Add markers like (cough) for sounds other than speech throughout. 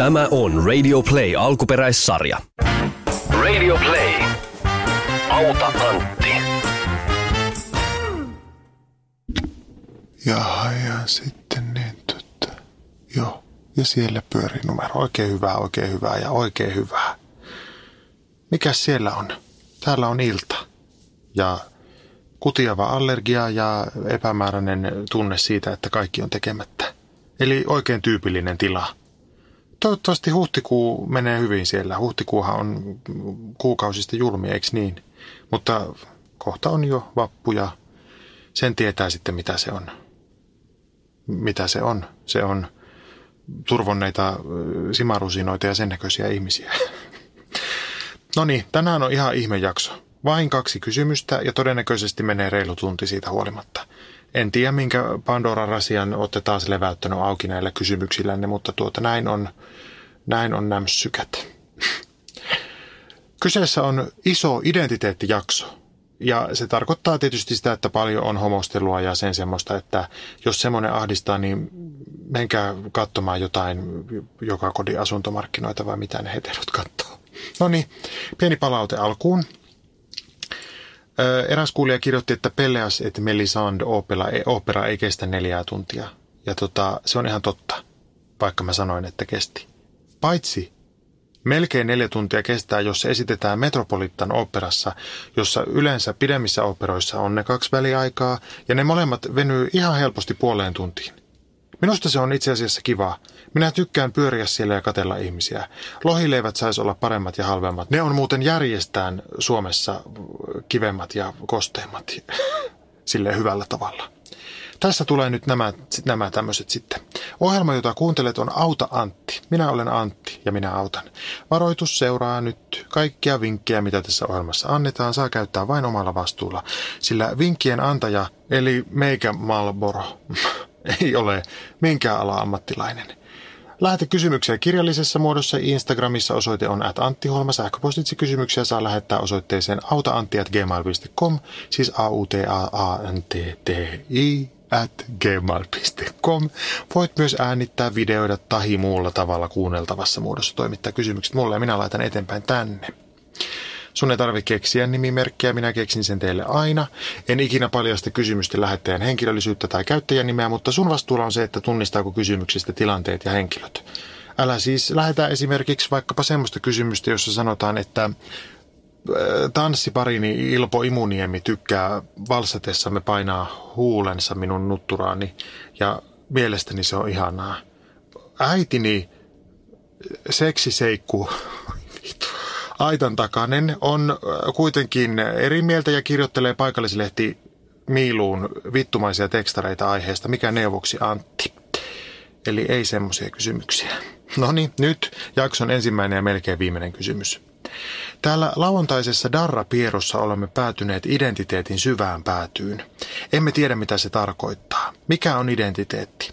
Tämä on Radio Play alkuperäissarja. Radio Play. Auta Antti. Jaha, ja sitten niin, tota, joo. Ja siellä pyörii numero. Oikein hyvää, oikein hyvää ja oikein hyvää. Mikäs siellä on? Täällä on ilta. Ja kutiava allergia ja epämääräinen tunne siitä, että kaikki on tekemättä. Eli oikein tyypillinen tila. Toivottavasti huhtikuu menee hyvin siellä. Huhtikuuhan on kuukausista julmi, eikö niin? Mutta kohta on jo vappu ja sen tietää sitten mitä se on. Mitä se on? Se on turvonneita simarusinoita ja sen näköisiä ihmisiä. (laughs) no niin, tänään on ihan ihmejakso. Vain kaksi kysymystä ja todennäköisesti menee reilu tunti siitä huolimatta. En tiedä, minkä Pandoran rasian olette taas leväyttänyt auki näillä kysymyksillänne, mutta tuota näin on, näin on nämsykät. Kyseessä on iso identiteettijakso. Ja se tarkoittaa tietysti sitä, että paljon on homostelua ja sen semmoista, että jos semmoinen ahdistaa, niin menkää katsomaan jotain joka kodin asuntomarkkinoita vai mitä ne heterot katsoo. No niin, pieni palaute alkuun. Eräs kuulija kirjoitti, että Pelleas et Melisande opera, opera ei kestä neljää tuntia. Ja tota, se on ihan totta, vaikka mä sanoin, että kesti. Paitsi melkein neljä tuntia kestää, jos se esitetään Metropolitan operassa, jossa yleensä pidemmissä operoissa on ne kaksi väliaikaa, ja ne molemmat venyy ihan helposti puoleen tuntiin. Minusta se on itse asiassa kivaa. Minä tykkään pyöriä siellä ja katella ihmisiä. Lohileivät saisi olla paremmat ja halvemmat. Ne on muuten järjestään Suomessa kivemmat ja kosteimmat (laughs) sille hyvällä tavalla. Tässä tulee nyt nämä, nämä tämmöiset sitten. Ohjelma, jota kuuntelet, on Auta Antti. Minä olen Antti ja minä autan. Varoitus seuraa nyt. Kaikkia vinkkejä, mitä tässä ohjelmassa annetaan, saa käyttää vain omalla vastuulla. Sillä vinkkien antaja, eli meikä Malboro, (laughs) ei ole minkään ala ammattilainen. Lähetä kysymyksiä kirjallisessa muodossa. Instagramissa osoite on at Antti Holma. Sähköpostitse kysymyksiä saa lähettää osoitteeseen autaantti.gmail.com, siis a u t a a n t t i at gmail.com. Voit myös äänittää, videoida tahi muulla tavalla kuunneltavassa muodossa toimittaa kysymykset mulle ja minä laitan eteenpäin tänne. Sun ei tarvitse keksiä nimimerkkiä, minä keksin sen teille aina. En ikinä paljasta kysymysten lähettäjän henkilöllisyyttä tai käyttäjän nimeä, mutta sun vastuulla on se, että tunnistaako kysymyksistä tilanteet ja henkilöt. Älä siis lähetä esimerkiksi vaikkapa semmoista kysymystä, jossa sanotaan, että tanssiparini Ilpo Imuniemi tykkää valsatessamme painaa huulensa minun nutturaani ja mielestäni se on ihanaa. Äitini seksiseikku (laughs) aitan takainen on äh, kuitenkin eri mieltä ja kirjoittelee paikallislehti Miiluun vittumaisia tekstareita aiheesta. Mikä neuvoksi Antti? Eli ei semmoisia kysymyksiä. No niin, nyt jakson ensimmäinen ja melkein viimeinen kysymys. Täällä lauantaisessa Darra-pierossa olemme päätyneet identiteetin syvään päätyyn. Emme tiedä, mitä se tarkoittaa. Mikä on identiteetti?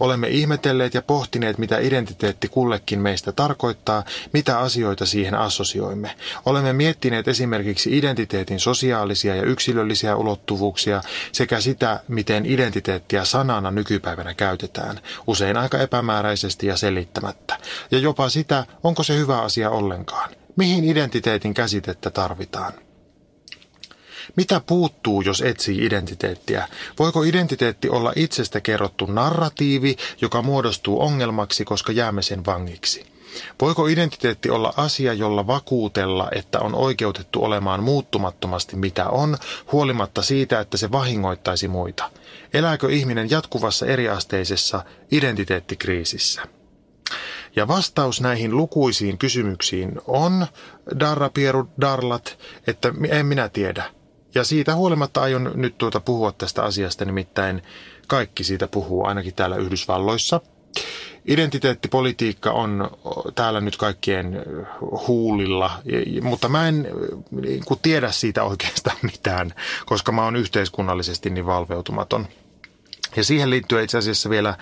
Olemme ihmetelleet ja pohtineet, mitä identiteetti kullekin meistä tarkoittaa, mitä asioita siihen assosioimme. Olemme miettineet esimerkiksi identiteetin sosiaalisia ja yksilöllisiä ulottuvuuksia sekä sitä, miten identiteettiä sanana nykypäivänä käytetään, usein aika epämääräisesti ja selittämättä. Ja jopa sitä, onko se hyvä asia ollenkaan. Mihin identiteetin käsitettä tarvitaan? Mitä puuttuu, jos etsii identiteettiä? Voiko identiteetti olla itsestä kerrottu narratiivi, joka muodostuu ongelmaksi, koska jäämme sen vangiksi? Voiko identiteetti olla asia, jolla vakuutella, että on oikeutettu olemaan muuttumattomasti mitä on, huolimatta siitä, että se vahingoittaisi muita? Elääkö ihminen jatkuvassa eriasteisessa identiteettikriisissä? Ja vastaus näihin lukuisiin kysymyksiin on, Darra Pieru Darlat, että en minä tiedä. Ja siitä huolimatta aion nyt tuota puhua tästä asiasta, nimittäin kaikki siitä puhuu, ainakin täällä Yhdysvalloissa. Identiteettipolitiikka on täällä nyt kaikkien huulilla, mutta mä en niin tiedä siitä oikeastaan (laughs) mitään, koska mä oon yhteiskunnallisesti niin valveutumaton. Ja siihen liittyy itse asiassa vielä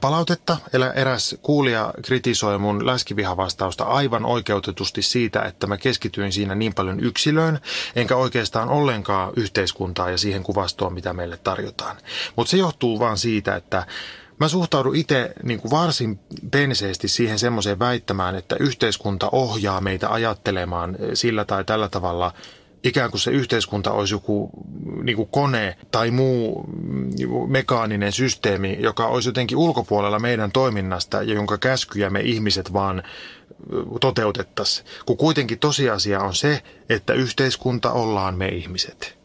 palautetta. Eräs kuulija kritisoi mun läskivihavastausta aivan oikeutetusti siitä, että mä keskityin siinä niin paljon yksilöön, enkä oikeastaan ollenkaan yhteiskuntaa ja siihen kuvastoon, mitä meille tarjotaan. Mutta se johtuu vaan siitä, että Mä suhtaudun itse niin kuin varsin penseesti siihen semmoiseen väittämään, että yhteiskunta ohjaa meitä ajattelemaan sillä tai tällä tavalla ikään kuin se yhteiskunta olisi joku niin kuin kone tai muu mekaaninen systeemi, joka olisi jotenkin ulkopuolella meidän toiminnasta ja jonka käskyjä me ihmiset vaan toteutettaisiin. Kun kuitenkin tosiasia on se, että yhteiskunta ollaan me ihmiset.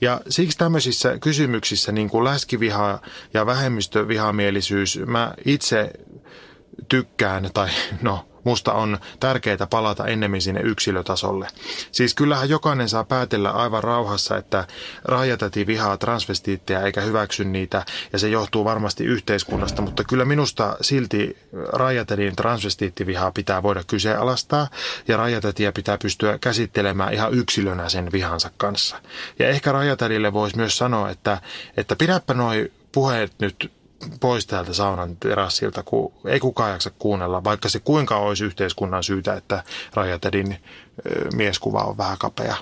Ja siksi tämmöisissä kysymyksissä niin kuin läskiviha ja vähemmistövihamielisyys, mä itse tykkään, tai no musta on tärkeää palata ennemmin sinne yksilötasolle. Siis kyllähän jokainen saa päätellä aivan rauhassa, että Raajatäti vihaa transvestiittejä eikä hyväksy niitä, ja se johtuu varmasti yhteiskunnasta, mutta kyllä minusta silti Raajatädin transvestiittivihaa pitää voida kyseenalaistaa, ja Raajatätiä pitää pystyä käsittelemään ihan yksilönä sen vihansa kanssa. Ja ehkä Raajatädille voisi myös sanoa, että, että pidäpä noi puheet nyt pois täältä saunan terassilta, kun ei kukaan jaksa kuunnella, vaikka se kuinka olisi yhteiskunnan syytä, että Rajatedin mieskuva on vähän kapea.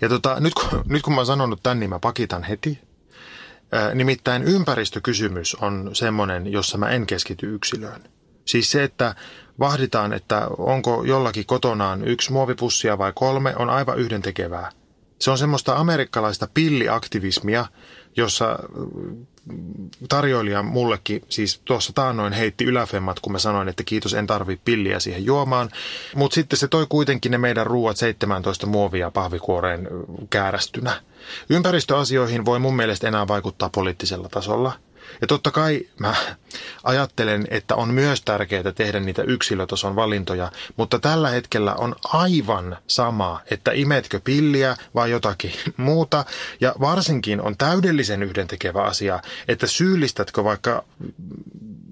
Ja tota, nyt, kun, nyt kun mä oon sanonut tämän, niin mä pakitan heti. Nimittäin ympäristökysymys on semmoinen, jossa mä en keskity yksilöön. Siis se, että vahditaan, että onko jollakin kotonaan yksi muovipussia vai kolme, on aivan yhdentekevää. Se on semmoista amerikkalaista pilliaktivismia, jossa tarjoilija mullekin, siis tuossa taannoin heitti yläfemmat, kun mä sanoin, että kiitos, en tarvi pilliä siihen juomaan. Mutta sitten se toi kuitenkin ne meidän ruuat 17 muovia pahvikuoreen käärästynä. Ympäristöasioihin voi mun mielestä enää vaikuttaa poliittisella tasolla – ja totta kai mä ajattelen, että on myös tärkeää tehdä niitä yksilötason valintoja, mutta tällä hetkellä on aivan sama, että imetkö pilliä vai jotakin muuta. Ja varsinkin on täydellisen yhdentekevä asia, että syyllistätkö vaikka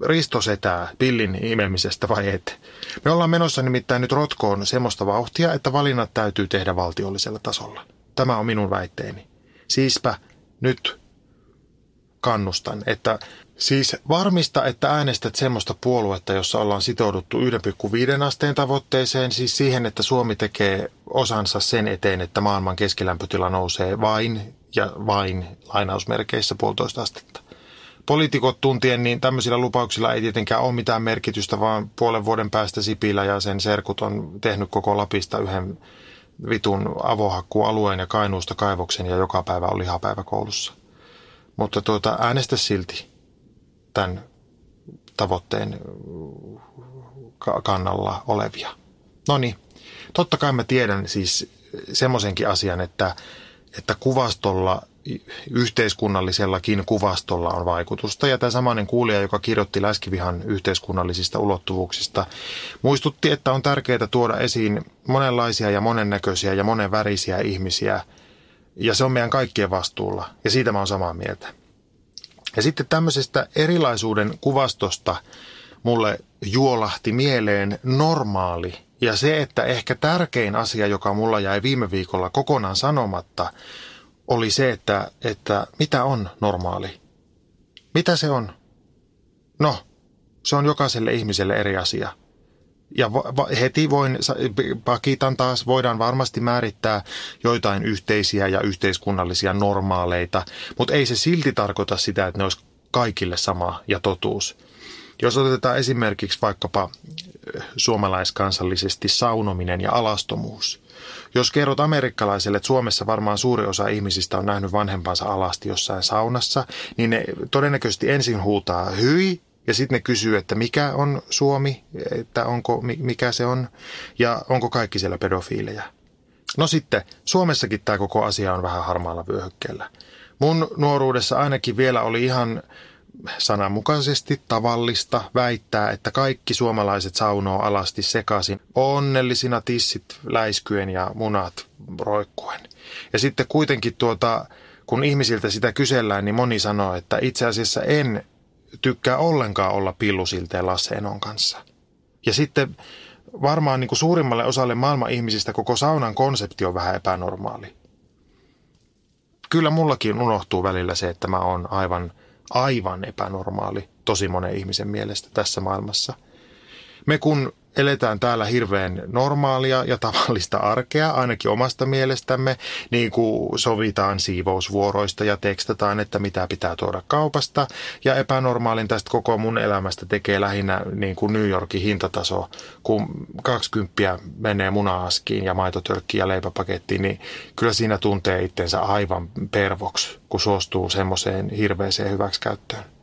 ristosetää pillin imemisestä vai et. Me ollaan menossa nimittäin nyt rotkoon semmoista vauhtia, että valinnat täytyy tehdä valtiollisella tasolla. Tämä on minun väitteeni. Siispä nyt kannustan, että siis varmista, että äänestät semmoista puoluetta, jossa ollaan sitouduttu 1,5 asteen tavoitteeseen, siis siihen, että Suomi tekee osansa sen eteen, että maailman keskilämpötila nousee vain ja vain lainausmerkeissä puolitoista astetta. Poliitikot tuntien, niin tämmöisillä lupauksilla ei tietenkään ole mitään merkitystä, vaan puolen vuoden päästä Sipilä ja sen serkut on tehnyt koko Lapista yhden vitun avohakkualueen ja Kainuusta kaivoksen ja joka päivä on lihapäivä koulussa. Mutta tuota, äänestä silti tämän tavoitteen kannalla olevia. No niin, totta kai mä tiedän siis semmoisenkin asian, että, että kuvastolla, yhteiskunnallisellakin kuvastolla on vaikutusta. Ja tämä samainen kuulija, joka kirjoitti Läskivihan yhteiskunnallisista ulottuvuuksista, muistutti, että on tärkeää tuoda esiin monenlaisia ja monennäköisiä ja monenvärisiä ihmisiä – ja se on meidän kaikkien vastuulla. Ja siitä mä oon samaa mieltä. Ja sitten tämmöisestä erilaisuuden kuvastosta mulle juolahti mieleen normaali. Ja se, että ehkä tärkein asia, joka mulla jäi viime viikolla kokonaan sanomatta, oli se, että, että mitä on normaali? Mitä se on? No, se on jokaiselle ihmiselle eri asia – ja heti voin, pakitan taas, voidaan varmasti määrittää joitain yhteisiä ja yhteiskunnallisia normaaleita, mutta ei se silti tarkoita sitä, että ne olisi kaikille sama ja totuus. Jos otetaan esimerkiksi vaikkapa suomalaiskansallisesti saunominen ja alastomuus. Jos kerrot amerikkalaiselle, että Suomessa varmaan suuri osa ihmisistä on nähnyt vanhempansa alasti jossain saunassa, niin ne todennäköisesti ensin huutaa hyi ja sitten ne kysyy, että mikä on Suomi, että onko, mikä se on ja onko kaikki siellä pedofiileja. No sitten, Suomessakin tämä koko asia on vähän harmaalla vyöhykkeellä. Mun nuoruudessa ainakin vielä oli ihan sananmukaisesti tavallista väittää, että kaikki suomalaiset saunoo alasti sekaisin onnellisina tissit läiskyen ja munat roikkuen. Ja sitten kuitenkin tuota, kun ihmisiltä sitä kysellään, niin moni sanoo, että itse asiassa en tykkää ollenkaan olla pillusilteen Lasse Enon kanssa. Ja sitten varmaan niin kuin suurimmalle osalle maailman ihmisistä koko saunan konsepti on vähän epänormaali. Kyllä mullakin unohtuu välillä se, että mä oon aivan, aivan epänormaali tosi monen ihmisen mielestä tässä maailmassa. Me kun eletään täällä hirveän normaalia ja tavallista arkea, ainakin omasta mielestämme, niin kuin sovitaan siivousvuoroista ja tekstataan, että mitä pitää tuoda kaupasta. Ja epänormaalin tästä koko mun elämästä tekee lähinnä niin kuin New Yorkin hintataso, kun 20 menee munaaskiin ja maitotölkkiin ja leipäpakettiin, niin kyllä siinä tuntee itsensä aivan pervoksi, kun suostuu semmoiseen hirveäseen hyväksikäyttöön.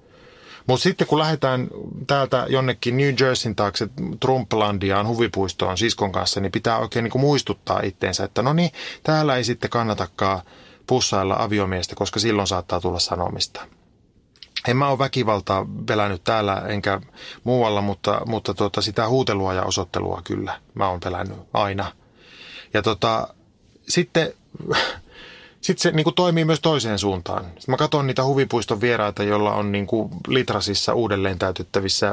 Mutta sitten kun lähdetään täältä jonnekin New Jerseyn taakse Trumplandiaan huvipuistoon siskon kanssa, niin pitää oikein niin muistuttaa itteensä, että no niin, täällä ei sitten kannatakaan pussailla aviomiestä, koska silloin saattaa tulla sanomista. En mä ole väkivaltaa pelännyt täällä enkä muualla, mutta, mutta tota, sitä huutelua ja osoittelua kyllä mä oon pelännyt aina. Ja tota, sitten sitten se niin kuin toimii myös toiseen suuntaan. Sitten mä katson niitä huvipuiston vieraita, joilla on niin kuin litrasissa uudelleen täytettävissä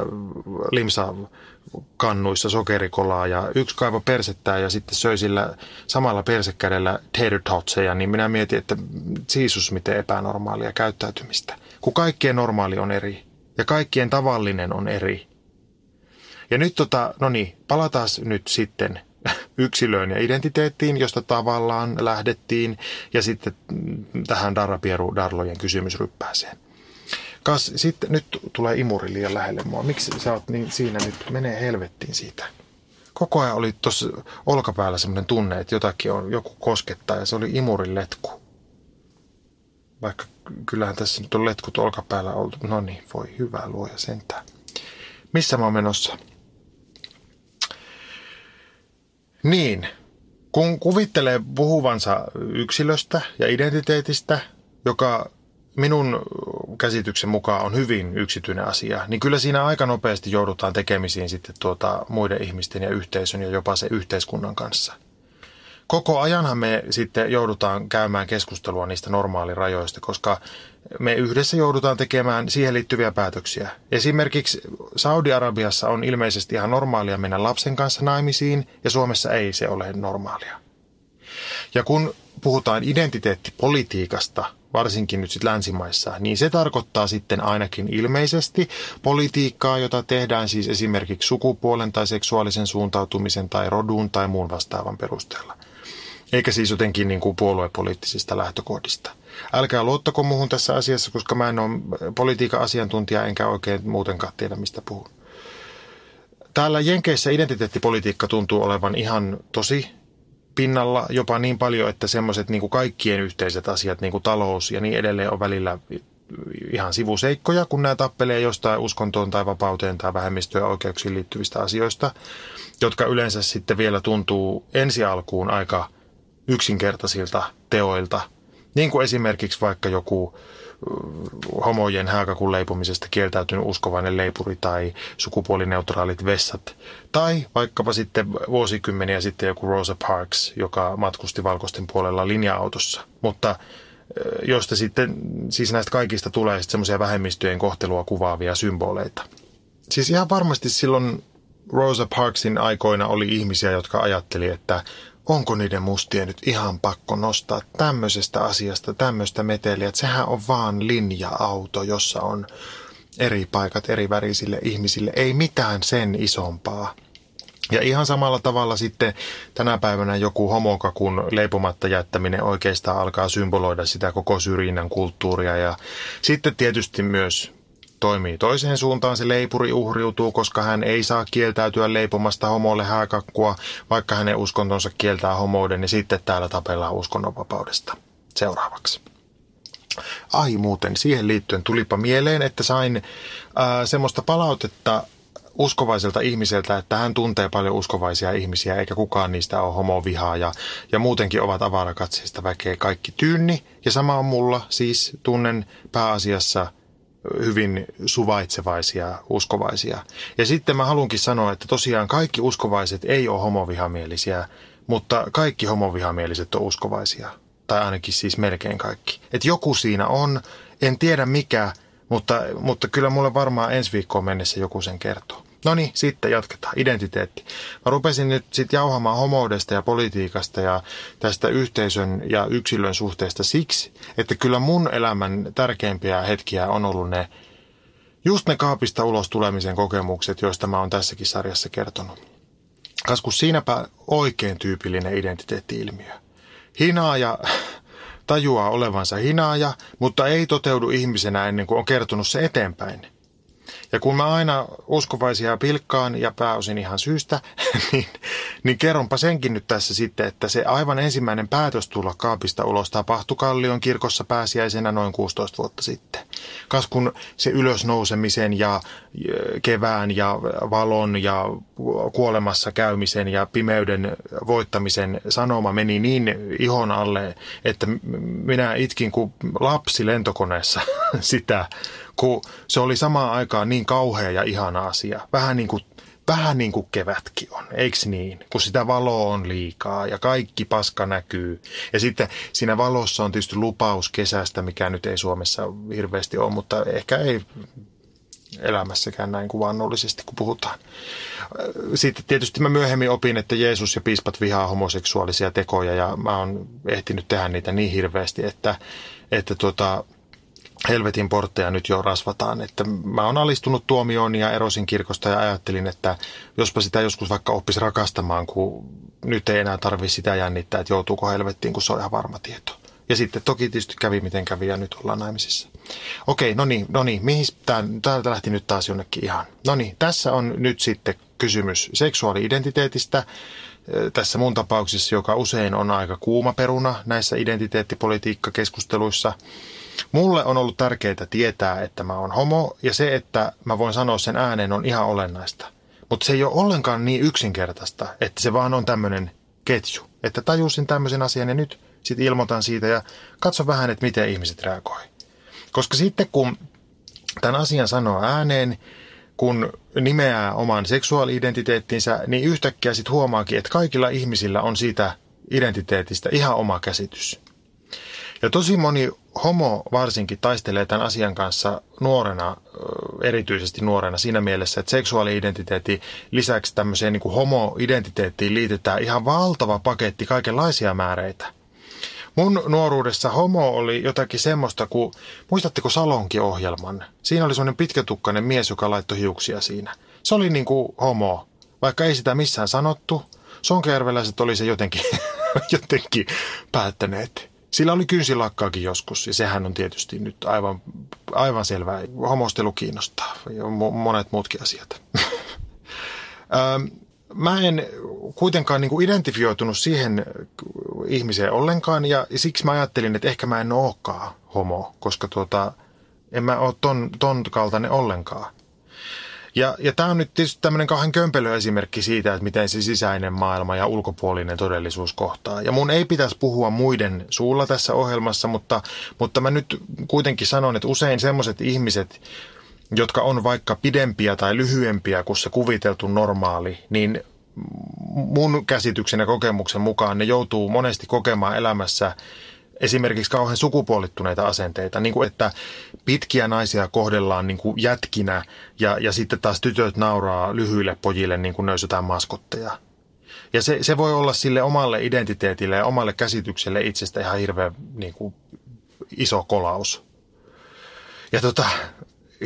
limsakannuissa sokerikolaa ja yksi kaivo persettää ja sitten söi sillä samalla persekädellä tater totseja, niin minä mietin, että siisus miten epänormaalia käyttäytymistä. Kun kaikkien normaali on eri ja kaikkien tavallinen on eri. Ja nyt tota, no niin, palataan nyt sitten yksilöön ja identiteettiin, josta tavallaan lähdettiin, ja sitten tähän Darapieru Darlojen kysymysryppääseen. Kas, sitten nyt tulee imuri liian lähelle mua. Miksi sä oot niin siinä nyt? Menee helvettiin siitä. Koko ajan oli tuossa olkapäällä semmoinen tunne, että jotakin on, joku koskettaa ja se oli imurin letku. Vaikka kyllähän tässä nyt on letkut olkapäällä oltu. No niin, voi hyvää luoja sentään. Missä mä oon menossa? Niin, kun kuvittelee puhuvansa yksilöstä ja identiteetistä, joka minun käsityksen mukaan on hyvin yksityinen asia, niin kyllä siinä aika nopeasti joudutaan tekemisiin sitten tuota muiden ihmisten ja yhteisön ja jopa se yhteiskunnan kanssa – koko ajanhan me sitten joudutaan käymään keskustelua niistä normaalirajoista, koska me yhdessä joudutaan tekemään siihen liittyviä päätöksiä. Esimerkiksi Saudi-Arabiassa on ilmeisesti ihan normaalia mennä lapsen kanssa naimisiin ja Suomessa ei se ole normaalia. Ja kun puhutaan identiteettipolitiikasta, varsinkin nyt sitten länsimaissa, niin se tarkoittaa sitten ainakin ilmeisesti politiikkaa, jota tehdään siis esimerkiksi sukupuolen tai seksuaalisen suuntautumisen tai rodun tai muun vastaavan perusteella – eikä siis jotenkin niin kuin puoluepoliittisista lähtökohdista. Älkää luottako muuhun tässä asiassa, koska mä en ole politiikan asiantuntija enkä oikein muutenkaan tiedä, mistä puhun. Täällä Jenkeissä identiteettipolitiikka tuntuu olevan ihan tosi pinnalla jopa niin paljon, että semmoiset niin kuin kaikkien yhteiset asiat, niin kuin talous ja niin edelleen on välillä ihan sivuseikkoja, kun nämä tappelee jostain uskontoon tai vapauteen tai vähemmistöön oikeuksiin liittyvistä asioista, jotka yleensä sitten vielä tuntuu ensi alkuun aika – yksinkertaisilta teoilta, niin kuin esimerkiksi vaikka joku homojen hääkakun leipomisesta kieltäytynyt uskovainen leipuri tai sukupuolineutraalit vessat. Tai vaikkapa sitten vuosikymmeniä sitten joku Rosa Parks, joka matkusti valkoisten puolella linja-autossa. Mutta josta sitten, siis näistä kaikista tulee sitten semmoisia vähemmistöjen kohtelua kuvaavia symboleita. Siis ihan varmasti silloin Rosa Parksin aikoina oli ihmisiä, jotka ajatteli, että onko niiden mustien nyt ihan pakko nostaa tämmöisestä asiasta tämmöistä meteliä, että sehän on vaan linja-auto, jossa on eri paikat eri värisille ihmisille, ei mitään sen isompaa. Ja ihan samalla tavalla sitten tänä päivänä joku homokakun leipomatta jättäminen oikeastaan alkaa symboloida sitä koko syrjinnän kulttuuria. Ja sitten tietysti myös toimii toiseen suuntaan, se leipuri uhriutuu, koska hän ei saa kieltäytyä leipomasta homolle hääkakkua, vaikka hänen uskontonsa kieltää homouden, niin sitten täällä tapellaan uskonnonvapaudesta. Seuraavaksi. Ai muuten, siihen liittyen tulipa mieleen, että sain ää, semmoista palautetta uskovaiselta ihmiseltä, että hän tuntee paljon uskovaisia ihmisiä, eikä kukaan niistä ole homovihaa ja, ja muutenkin ovat avarakatseista väkeä kaikki tyynni. Ja sama on mulla, siis tunnen pääasiassa – hyvin suvaitsevaisia, uskovaisia. Ja sitten mä haluankin sanoa, että tosiaan kaikki uskovaiset ei ole homovihamielisiä, mutta kaikki homovihamieliset on uskovaisia. Tai ainakin siis melkein kaikki. Että joku siinä on, en tiedä mikä, mutta, mutta kyllä mulle varmaan ensi viikkoon mennessä joku sen kertoo. No niin, sitten jatketaan. Identiteetti. Mä rupesin nyt sitten jauhamaan homoudesta ja politiikasta ja tästä yhteisön ja yksilön suhteesta siksi, että kyllä mun elämän tärkeimpiä hetkiä on ollut ne just ne kaapista ulos tulemisen kokemukset, joista mä oon tässäkin sarjassa kertonut. Kas kun siinäpä oikein tyypillinen identiteetti-ilmiö. Hinaaja (laughs) tajuaa olevansa hinaaja, mutta ei toteudu ihmisenä ennen kuin on kertonut se eteenpäin – ja kun mä aina uskovaisia pilkkaan ja pääosin ihan syystä, (laughs) niin, niin kerronpa senkin nyt tässä sitten, että se aivan ensimmäinen päätös tulla kaapista ulos tapahtui Kallion kirkossa pääsiäisenä noin 16 vuotta sitten. Kas kun se ylösnousemisen ja kevään ja valon ja kuolemassa käymisen ja pimeyden voittamisen sanoma meni niin ihon alle, että minä itkin kuin lapsi lentokoneessa (laughs) sitä kun se oli samaan aikaan niin kauhea ja ihana asia. Vähän niin kuin, vähän niin kuin kevätkin on, eikö niin? Kun sitä valoa on liikaa ja kaikki paska näkyy. Ja sitten siinä valossa on tietysti lupaus kesästä, mikä nyt ei Suomessa hirveästi ole, mutta ehkä ei elämässäkään näin kuvannollisesti, kun puhutaan. Sitten tietysti mä myöhemmin opin, että Jeesus ja piispat vihaa homoseksuaalisia tekoja ja mä oon ehtinyt tehdä niitä niin hirveästi, että, että tuota, helvetin portteja nyt jo rasvataan. Että mä oon alistunut tuomioon ja erosin kirkosta ja ajattelin, että jospa sitä joskus vaikka oppisi rakastamaan, kun nyt ei enää tarvi sitä jännittää, että joutuuko helvettiin, kun se on ihan varma tieto. Ja sitten toki tietysti kävi miten kävi ja nyt ollaan naimisissa. Okei, no niin, no niin, mihin täältä lähti nyt taas jonnekin ihan. No niin, tässä on nyt sitten kysymys seksuaali-identiteetistä. Tässä mun tapauksessa, joka usein on aika kuuma peruna näissä identiteettipolitiikkakeskusteluissa. keskusteluissa Mulle on ollut tärkeää tietää, että mä oon homo ja se, että mä voin sanoa sen ääneen on ihan olennaista. Mutta se ei ole ollenkaan niin yksinkertaista, että se vaan on tämmöinen ketju. Että tajusin tämmöisen asian ja nyt sitten ilmoitan siitä ja katso vähän, että miten ihmiset reagoi. Koska sitten kun tämän asian sanoo ääneen, kun nimeää oman seksuaali-identiteettinsä, niin yhtäkkiä sitten huomaakin, että kaikilla ihmisillä on siitä identiteetistä ihan oma käsitys. Ja tosi moni homo varsinkin taistelee tämän asian kanssa nuorena, erityisesti nuorena siinä mielessä, että seksuaali-identiteetti lisäksi tämmöiseen niin kuin homo-identiteettiin liitetään ihan valtava paketti kaikenlaisia määreitä. Mun nuoruudessa homo oli jotakin semmoista kuin, muistatteko Salonki-ohjelman? Siinä oli semmoinen pitkätukkainen mies, joka laittoi hiuksia siinä. Se oli niin kuin homo, vaikka ei sitä missään sanottu. Sonkajärveläiset oli se jotenkin, (laughs) jotenkin päättäneet. Sillä oli kynsilakkaakin joskus ja sehän on tietysti nyt aivan, aivan selvää. Homostelu kiinnostaa ja monet muutkin asiat. (laughs) Mä en kuitenkaan niin kuin identifioitunut siihen ihmiseen ollenkaan ja siksi mä ajattelin, että ehkä mä en olekaan homo, koska tuota, en mä ole ton, ton kaltainen ollenkaan. Ja, ja tämä on nyt tietysti tämmöinen kahden kömpelö esimerkki siitä, että miten se sisäinen maailma ja ulkopuolinen todellisuus kohtaa. Ja mun ei pitäisi puhua muiden suulla tässä ohjelmassa, mutta, mutta mä nyt kuitenkin sanon, että usein semmoiset ihmiset, jotka on vaikka pidempiä tai lyhyempiä kuin se kuviteltu normaali, niin mun käsityksen ja kokemuksen mukaan ne joutuu monesti kokemaan elämässä esimerkiksi kauhean sukupuolittuneita asenteita, niin kuin että pitkiä naisia kohdellaan niin kuin jätkinä ja, ja sitten taas tytöt nauraa lyhyille pojille niin kuin ne maskotteja. Ja se, se voi olla sille omalle identiteetille ja omalle käsitykselle itsestä ihan hirveän niin kuin, iso kolaus. Ja tota,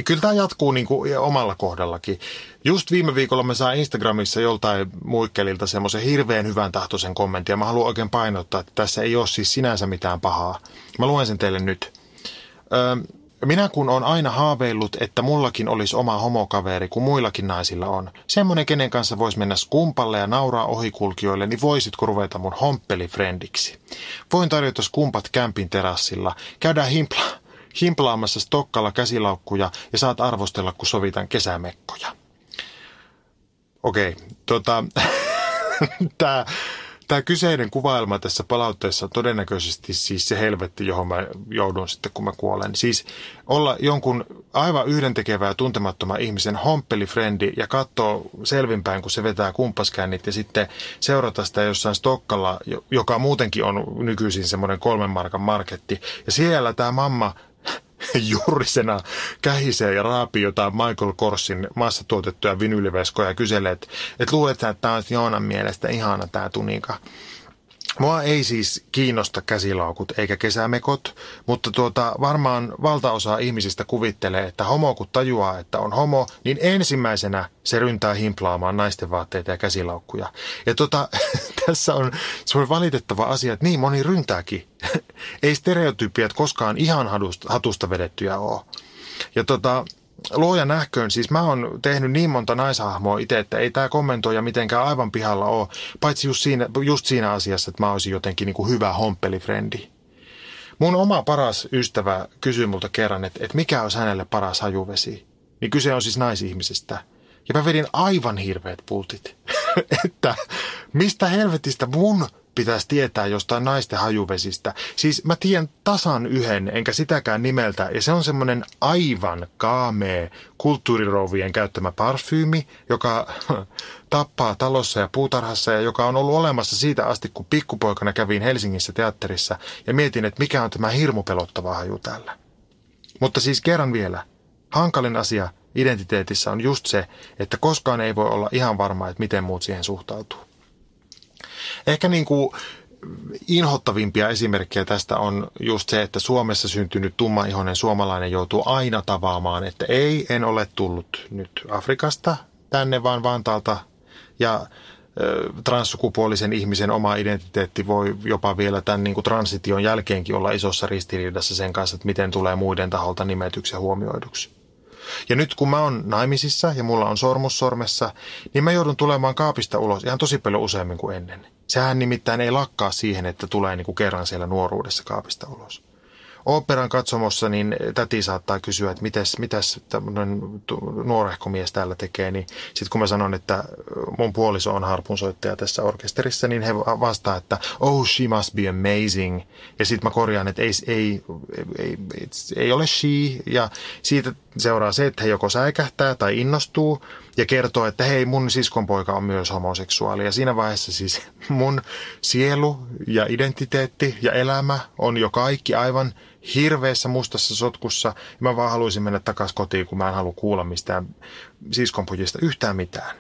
kyllä tämä jatkuu niin kuin omalla kohdallakin. Just viime viikolla mä sain Instagramissa joltain muikkelilta semmoisen hirveän hyvän tahtoisen kommentin ja mä haluan oikein painottaa, että tässä ei ole siis sinänsä mitään pahaa. Mä luen sen teille nyt. Öö, minä kun on aina haaveillut, että mullakin olisi oma homokaveri, kuin muillakin naisilla on. Semmonen, kenen kanssa voisi mennä skumpalle ja nauraa ohikulkijoille, niin voisitko ruveta mun homppelifrendiksi? Voin tarjota skumpat kämpin terassilla. Käydään himpla, himplaamassa stokkalla käsilaukkuja ja saat arvostella, kun sovitan kesämekkoja. Okei, tota, (laughs) tämä tämä kyseinen kuvailma tässä palautteessa on todennäköisesti siis se helvetti, johon mä joudun sitten, kun mä kuolen. Siis olla jonkun aivan yhdentekevää ja tuntemattoman ihmisen homppelifrendi ja katsoa selvinpäin, kun se vetää kumpaskännit ja sitten seurata sitä jossain Stokkalla, joka muutenkin on nykyisin semmoinen kolmen markan marketti. Ja siellä tämä mamma (laughs) juurisena kähisee ja raapii jotain Michael Korsin massatuotettuja vinyyliveskoja ja kyselee, että, että luulet että tämä on Joonan mielestä ihana tämä tunika. Mua ei siis kiinnosta käsilaukut eikä kesämekot, mutta tuota, varmaan valtaosa ihmisistä kuvittelee, että homo kun tajuaa, että on homo, niin ensimmäisenä se ryntää himplaamaan naisten vaatteita ja käsilaukkuja. Ja tuota, (laughs) tässä on semmoinen valitettava asia, että niin moni ryntääkin. (laughs) ei stereotypiat koskaan ihan hatusta vedettyjä ole. Ja tota, luoja nähköön, siis mä oon tehnyt niin monta naishahmoa itse, että ei tämä kommentoija mitenkään aivan pihalla ole, paitsi just siinä, just siinä asiassa, että mä olisin jotenkin niin kuin hyvä homppelifrendi. Mun oma paras ystävä kysyi multa kerran, että, että mikä olisi hänelle paras hajuvesi. Niin kyse on siis naisihmisestä. Ja mä vedin aivan hirveät pultit. (laughs) että mistä helvetistä mun pitäisi tietää jostain naisten hajuvesistä. Siis mä tiedän tasan yhden, enkä sitäkään nimeltä, ja se on semmoinen aivan kaamee kulttuurirouvien käyttämä parfyymi, joka (laughs) tappaa talossa ja puutarhassa ja joka on ollut olemassa siitä asti, kun pikkupoikana kävin Helsingissä teatterissa ja mietin, että mikä on tämä hirmu pelottava haju täällä. Mutta siis kerran vielä, hankalin asia identiteetissä on just se, että koskaan ei voi olla ihan varma, että miten muut siihen suhtautuu. Ehkä niin kuin inhottavimpia esimerkkejä tästä on just se, että Suomessa syntynyt tummaihoinen suomalainen joutuu aina tavaamaan, että ei, en ole tullut nyt Afrikasta tänne, vaan Vantaalta ja transsukupuolisen ihmisen oma identiteetti voi jopa vielä tämän niin kuin transition jälkeenkin olla isossa ristiriidassa sen kanssa, että miten tulee muiden taholta nimetyksi ja huomioiduksi. Ja nyt kun mä oon naimisissa ja mulla on sormus sormessa, niin mä joudun tulemaan kaapista ulos ihan tosi paljon useammin kuin ennen. Sehän nimittäin ei lakkaa siihen, että tulee niin kuin kerran siellä nuoruudessa kaapista ulos operan katsomossa, niin täti saattaa kysyä, että mitäs, mitäs tämmöinen nuorehko mies täällä tekee, niin sitten kun mä sanon, että mun puoliso on harpunsoittaja tässä orkesterissa, niin he vastaa, että oh, she must be amazing. Ja sitten mä korjaan, että ei, ei, ei, ei ole she, ja siitä seuraa se, että he joko säikähtää tai innostuu, ja kertoo, että hei, mun siskonpoika on myös homoseksuaali. Ja siinä vaiheessa siis mun sielu ja identiteetti ja elämä on jo kaikki aivan hirveässä mustassa sotkussa. Ja mä vaan haluaisin mennä takaisin kotiin, kun mä en halua kuulla mistään siskonpojista yhtään mitään.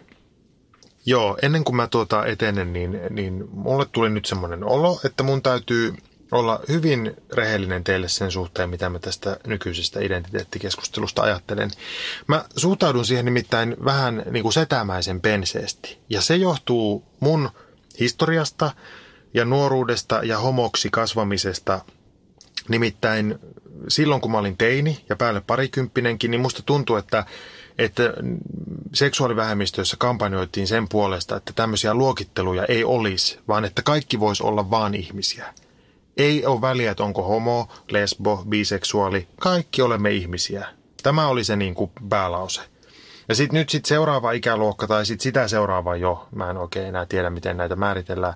Joo, ennen kuin mä tuota etenen, niin, niin mulle tuli nyt semmoinen olo, että mun täytyy olla hyvin rehellinen teille sen suhteen, mitä mä tästä nykyisestä identiteettikeskustelusta ajattelen. Mä suhtaudun siihen nimittäin vähän niin kuin setämäisen penseesti. Ja se johtuu mun historiasta ja nuoruudesta ja homoksi kasvamisesta. Nimittäin silloin, kun mä olin teini ja päälle parikymppinenkin, niin musta tuntuu, että että seksuaalivähemmistöissä kampanjoitiin sen puolesta, että tämmöisiä luokitteluja ei olisi, vaan että kaikki voisi olla vaan ihmisiä. Ei ole väliä, että onko homo, lesbo, biseksuaali. Kaikki olemme ihmisiä. Tämä oli se niin kuin päälause. Ja sitten nyt sit seuraava ikäluokka tai sit sitä seuraava jo, mä en oikein enää tiedä miten näitä määritellään.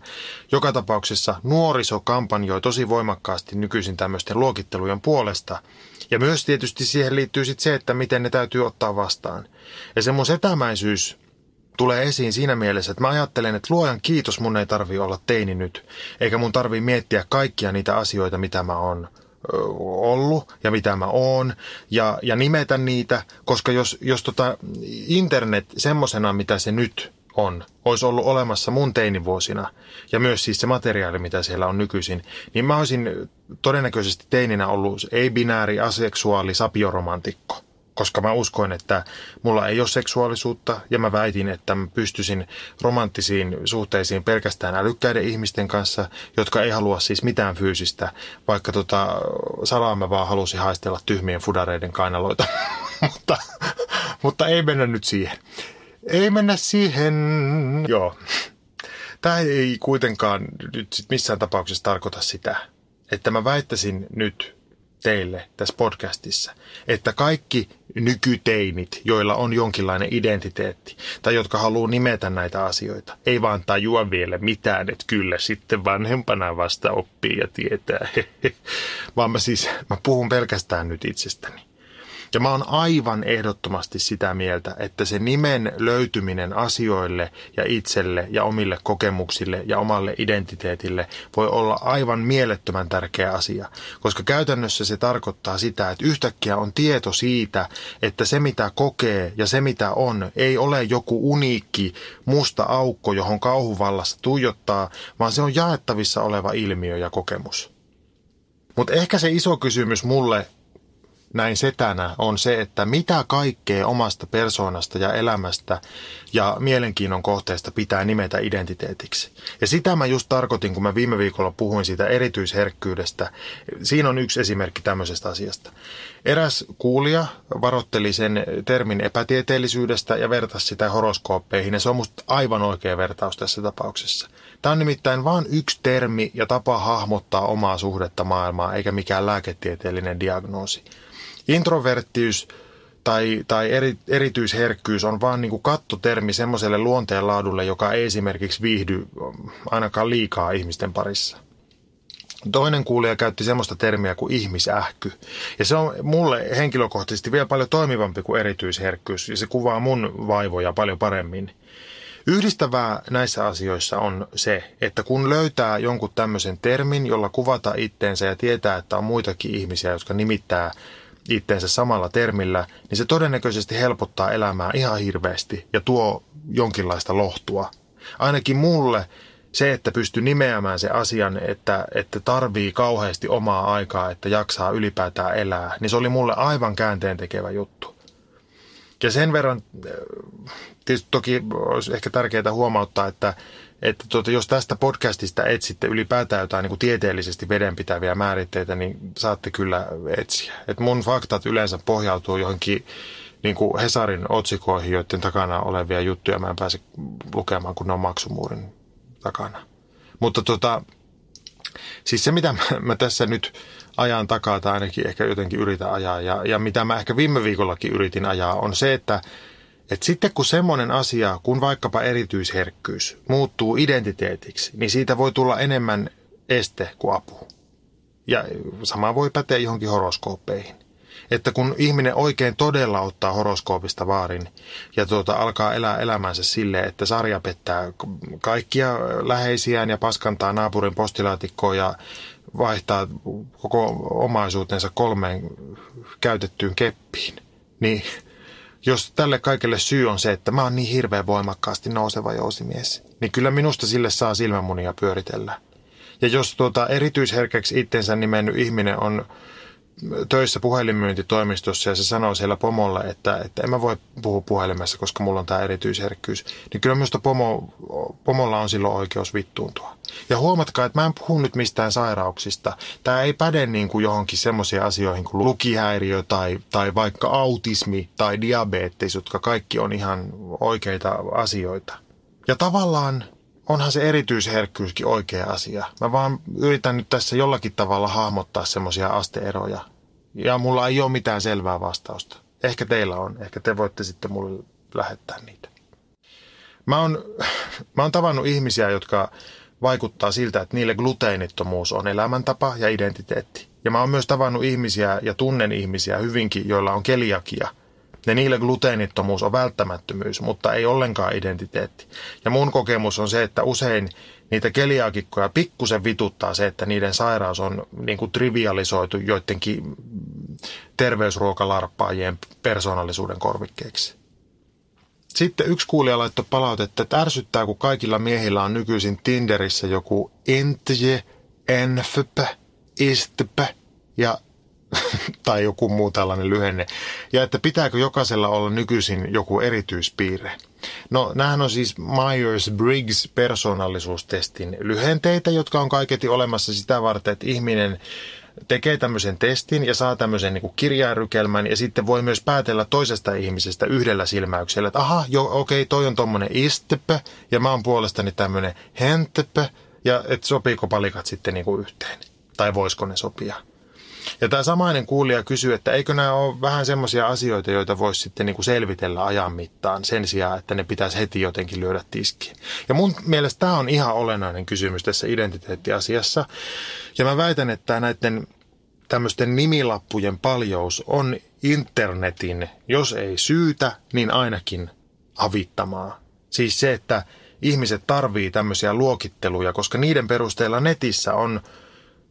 Joka tapauksessa nuoriso kampanjoi tosi voimakkaasti nykyisin tämmöisten luokittelujen puolesta. Ja myös tietysti siihen liittyy sitten se, että miten ne täytyy ottaa vastaan. Ja se mun setämäisyys tulee esiin siinä mielessä, että mä ajattelen, että luojan kiitos mun ei tarvi olla teini nyt, eikä mun tarvi miettiä kaikkia niitä asioita, mitä mä oon ollut ja mitä mä oon ja, ja nimetä niitä, koska jos, jos tota internet semmosena, mitä se nyt on, olisi ollut olemassa mun teinivuosina ja myös siis se materiaali, mitä siellä on nykyisin, niin mä olisin todennäköisesti teininä ollut ei-binääri, aseksuaali, sapioromantikko koska mä uskoin, että mulla ei ole seksuaalisuutta ja mä väitin, että mä pystyisin romanttisiin suhteisiin pelkästään älykkäiden ihmisten kanssa, jotka ei halua siis mitään fyysistä, vaikka tota, salaa mä vaan halusin haistella tyhmien fudareiden kainaloita, (laughs) mutta, mutta ei mennä nyt siihen. Ei mennä siihen, joo. Tämä ei kuitenkaan nyt sit missään tapauksessa tarkoita sitä, että mä väittäisin nyt teille tässä podcastissa, että kaikki nykyteinit, joilla on jonkinlainen identiteetti tai jotka haluaa nimetä näitä asioita, ei vaan tajua vielä mitään, että kyllä sitten vanhempana vasta oppii ja tietää, (laughs) vaan mä siis, mä puhun pelkästään nyt itsestäni. Ja mä oon aivan ehdottomasti sitä mieltä, että se nimen löytyminen asioille ja itselle ja omille kokemuksille ja omalle identiteetille voi olla aivan mielettömän tärkeä asia, koska käytännössä se tarkoittaa sitä, että yhtäkkiä on tieto siitä, että se mitä kokee ja se mitä on ei ole joku uniikki musta aukko, johon kauhuvallassa tuijottaa, vaan se on jaettavissa oleva ilmiö ja kokemus. Mutta ehkä se iso kysymys mulle näin setänä on se, että mitä kaikkea omasta persoonasta ja elämästä ja mielenkiinnon kohteesta pitää nimetä identiteetiksi. Ja sitä mä just tarkoitin, kun mä viime viikolla puhuin siitä erityisherkkyydestä. Siinä on yksi esimerkki tämmöisestä asiasta. Eräs kuulija varotteli sen termin epätieteellisyydestä ja vertasi sitä horoskooppeihin, ja se on musta aivan oikea vertaus tässä tapauksessa. Tämä on nimittäin vain yksi termi ja tapa hahmottaa omaa suhdetta maailmaa, eikä mikään lääketieteellinen diagnoosi. Introverttiys tai, tai eri, erityisherkkyys on vaan niin kuin kattotermi semmoiselle luonteenlaadulle, joka ei esimerkiksi viihdy ainakaan liikaa ihmisten parissa. Toinen kuulija käytti semmoista termiä kuin ihmisähky. Ja se on mulle henkilökohtaisesti vielä paljon toimivampi kuin erityisherkkyys. Ja se kuvaa mun vaivoja paljon paremmin. Yhdistävää näissä asioissa on se, että kun löytää jonkun tämmöisen termin, jolla kuvata itteensä ja tietää, että on muitakin ihmisiä, jotka nimittää itteensä samalla termillä, niin se todennäköisesti helpottaa elämää ihan hirveästi ja tuo jonkinlaista lohtua. Ainakin mulle se, että pystyy nimeämään se asian, että, että tarvii kauheasti omaa aikaa, että jaksaa ylipäätään elää, niin se oli mulle aivan käänteen tekevä juttu. Ja sen verran, tietysti toki olisi ehkä tärkeää huomauttaa, että että tuota, jos tästä podcastista etsitte ylipäätään jotain niin kuin tieteellisesti vedenpitäviä määritteitä, niin saatte kyllä etsiä. Et mun faktat yleensä pohjautuu johonkin niin kuin Hesarin otsikoihin, joiden takana olevia juttuja mä en pääse lukemaan, kun ne on maksumuurin takana. Mutta tota, siis se, mitä mä, mä tässä nyt ajan takaa, tai ainakin ehkä jotenkin yritän ajaa, ja, ja mitä mä ehkä viime viikollakin yritin ajaa, on se, että et sitten kun semmoinen asia, kun vaikkapa erityisherkkyys, muuttuu identiteetiksi, niin siitä voi tulla enemmän este kuin apu. Ja sama voi päteä johonkin horoskooppeihin. Että kun ihminen oikein todella ottaa horoskoopista vaarin ja tuota, alkaa elää elämänsä sille, että sarja pettää kaikkia läheisiään ja paskantaa naapurin postilaatikkoon ja vaihtaa koko omaisuutensa kolmeen käytettyyn keppiin, niin jos tälle kaikelle syy on se, että mä oon niin hirveän voimakkaasti nouseva jousimies, niin kyllä minusta sille saa silmämunia pyöritellä. Ja jos tuota erityisherkäksi itsensä nimennyt ihminen on töissä puhelinmyyntitoimistossa ja se sanoo siellä pomolle, että, että en mä voi puhua puhelimessa, koska mulla on tämä erityisherkkyys, niin kyllä minusta pomo, pomolla on silloin oikeus vittuuntua. Ja huomatkaa, että mä en puhu nyt mistään sairauksista. Tämä ei päde niin kuin johonkin semmoisiin asioihin kuin lukihäiriö tai, tai vaikka autismi tai diabetes, jotka kaikki on ihan oikeita asioita. Ja tavallaan onhan se erityisherkkyyskin oikea asia. Mä vaan yritän nyt tässä jollakin tavalla hahmottaa semmoisia asteeroja. Ja mulla ei ole mitään selvää vastausta. Ehkä teillä on. Ehkä te voitte sitten mulle lähettää niitä. Mä oon, mä oon tavannut ihmisiä, jotka vaikuttaa siltä, että niille gluteenittomuus on elämäntapa ja identiteetti. Ja mä oon myös tavannut ihmisiä ja tunnen ihmisiä hyvinkin, joilla on keliakia – ja niille gluteenittomuus on välttämättömyys, mutta ei ollenkaan identiteetti. Ja mun kokemus on se, että usein niitä keliaakikkoja pikkusen vituttaa se, että niiden sairaus on niin kuin trivialisoitu joidenkin terveysruokalarppaajien persoonallisuuden korvikkeeksi. Sitten yksi kuulija laittoi palautetta, että ärsyttää, kun kaikilla miehillä on nykyisin Tinderissä joku entje, enfp, istp ja (laughs) tai joku muu tällainen lyhenne, ja että pitääkö jokaisella olla nykyisin joku erityispiirre. No, nämähän on siis Myers-Briggs persoonallisuustestin lyhenteitä, jotka on kaiketi olemassa sitä varten, että ihminen tekee tämmöisen testin ja saa tämmöisen niin kirjairykelmän ja sitten voi myös päätellä toisesta ihmisestä yhdellä silmäyksellä, että aha, jo, okei, toi on tommonen istepö ja mä oon puolestani tämmöinen hentepö ja että sopiiko palikat sitten niin kuin yhteen tai voisiko ne sopia. Ja tämä samainen kuulija kysyy, että eikö nämä ole vähän semmoisia asioita, joita voisi sitten niin kuin selvitellä ajan mittaan sen sijaan, että ne pitäisi heti jotenkin lyödä tiskiin. Ja mun mielestä tämä on ihan olennainen kysymys tässä identiteettiasiassa. Ja mä väitän, että näiden tämmöisten nimilappujen paljous on internetin, jos ei syytä, niin ainakin avittamaa. Siis se, että ihmiset tarvii tämmöisiä luokitteluja, koska niiden perusteella netissä on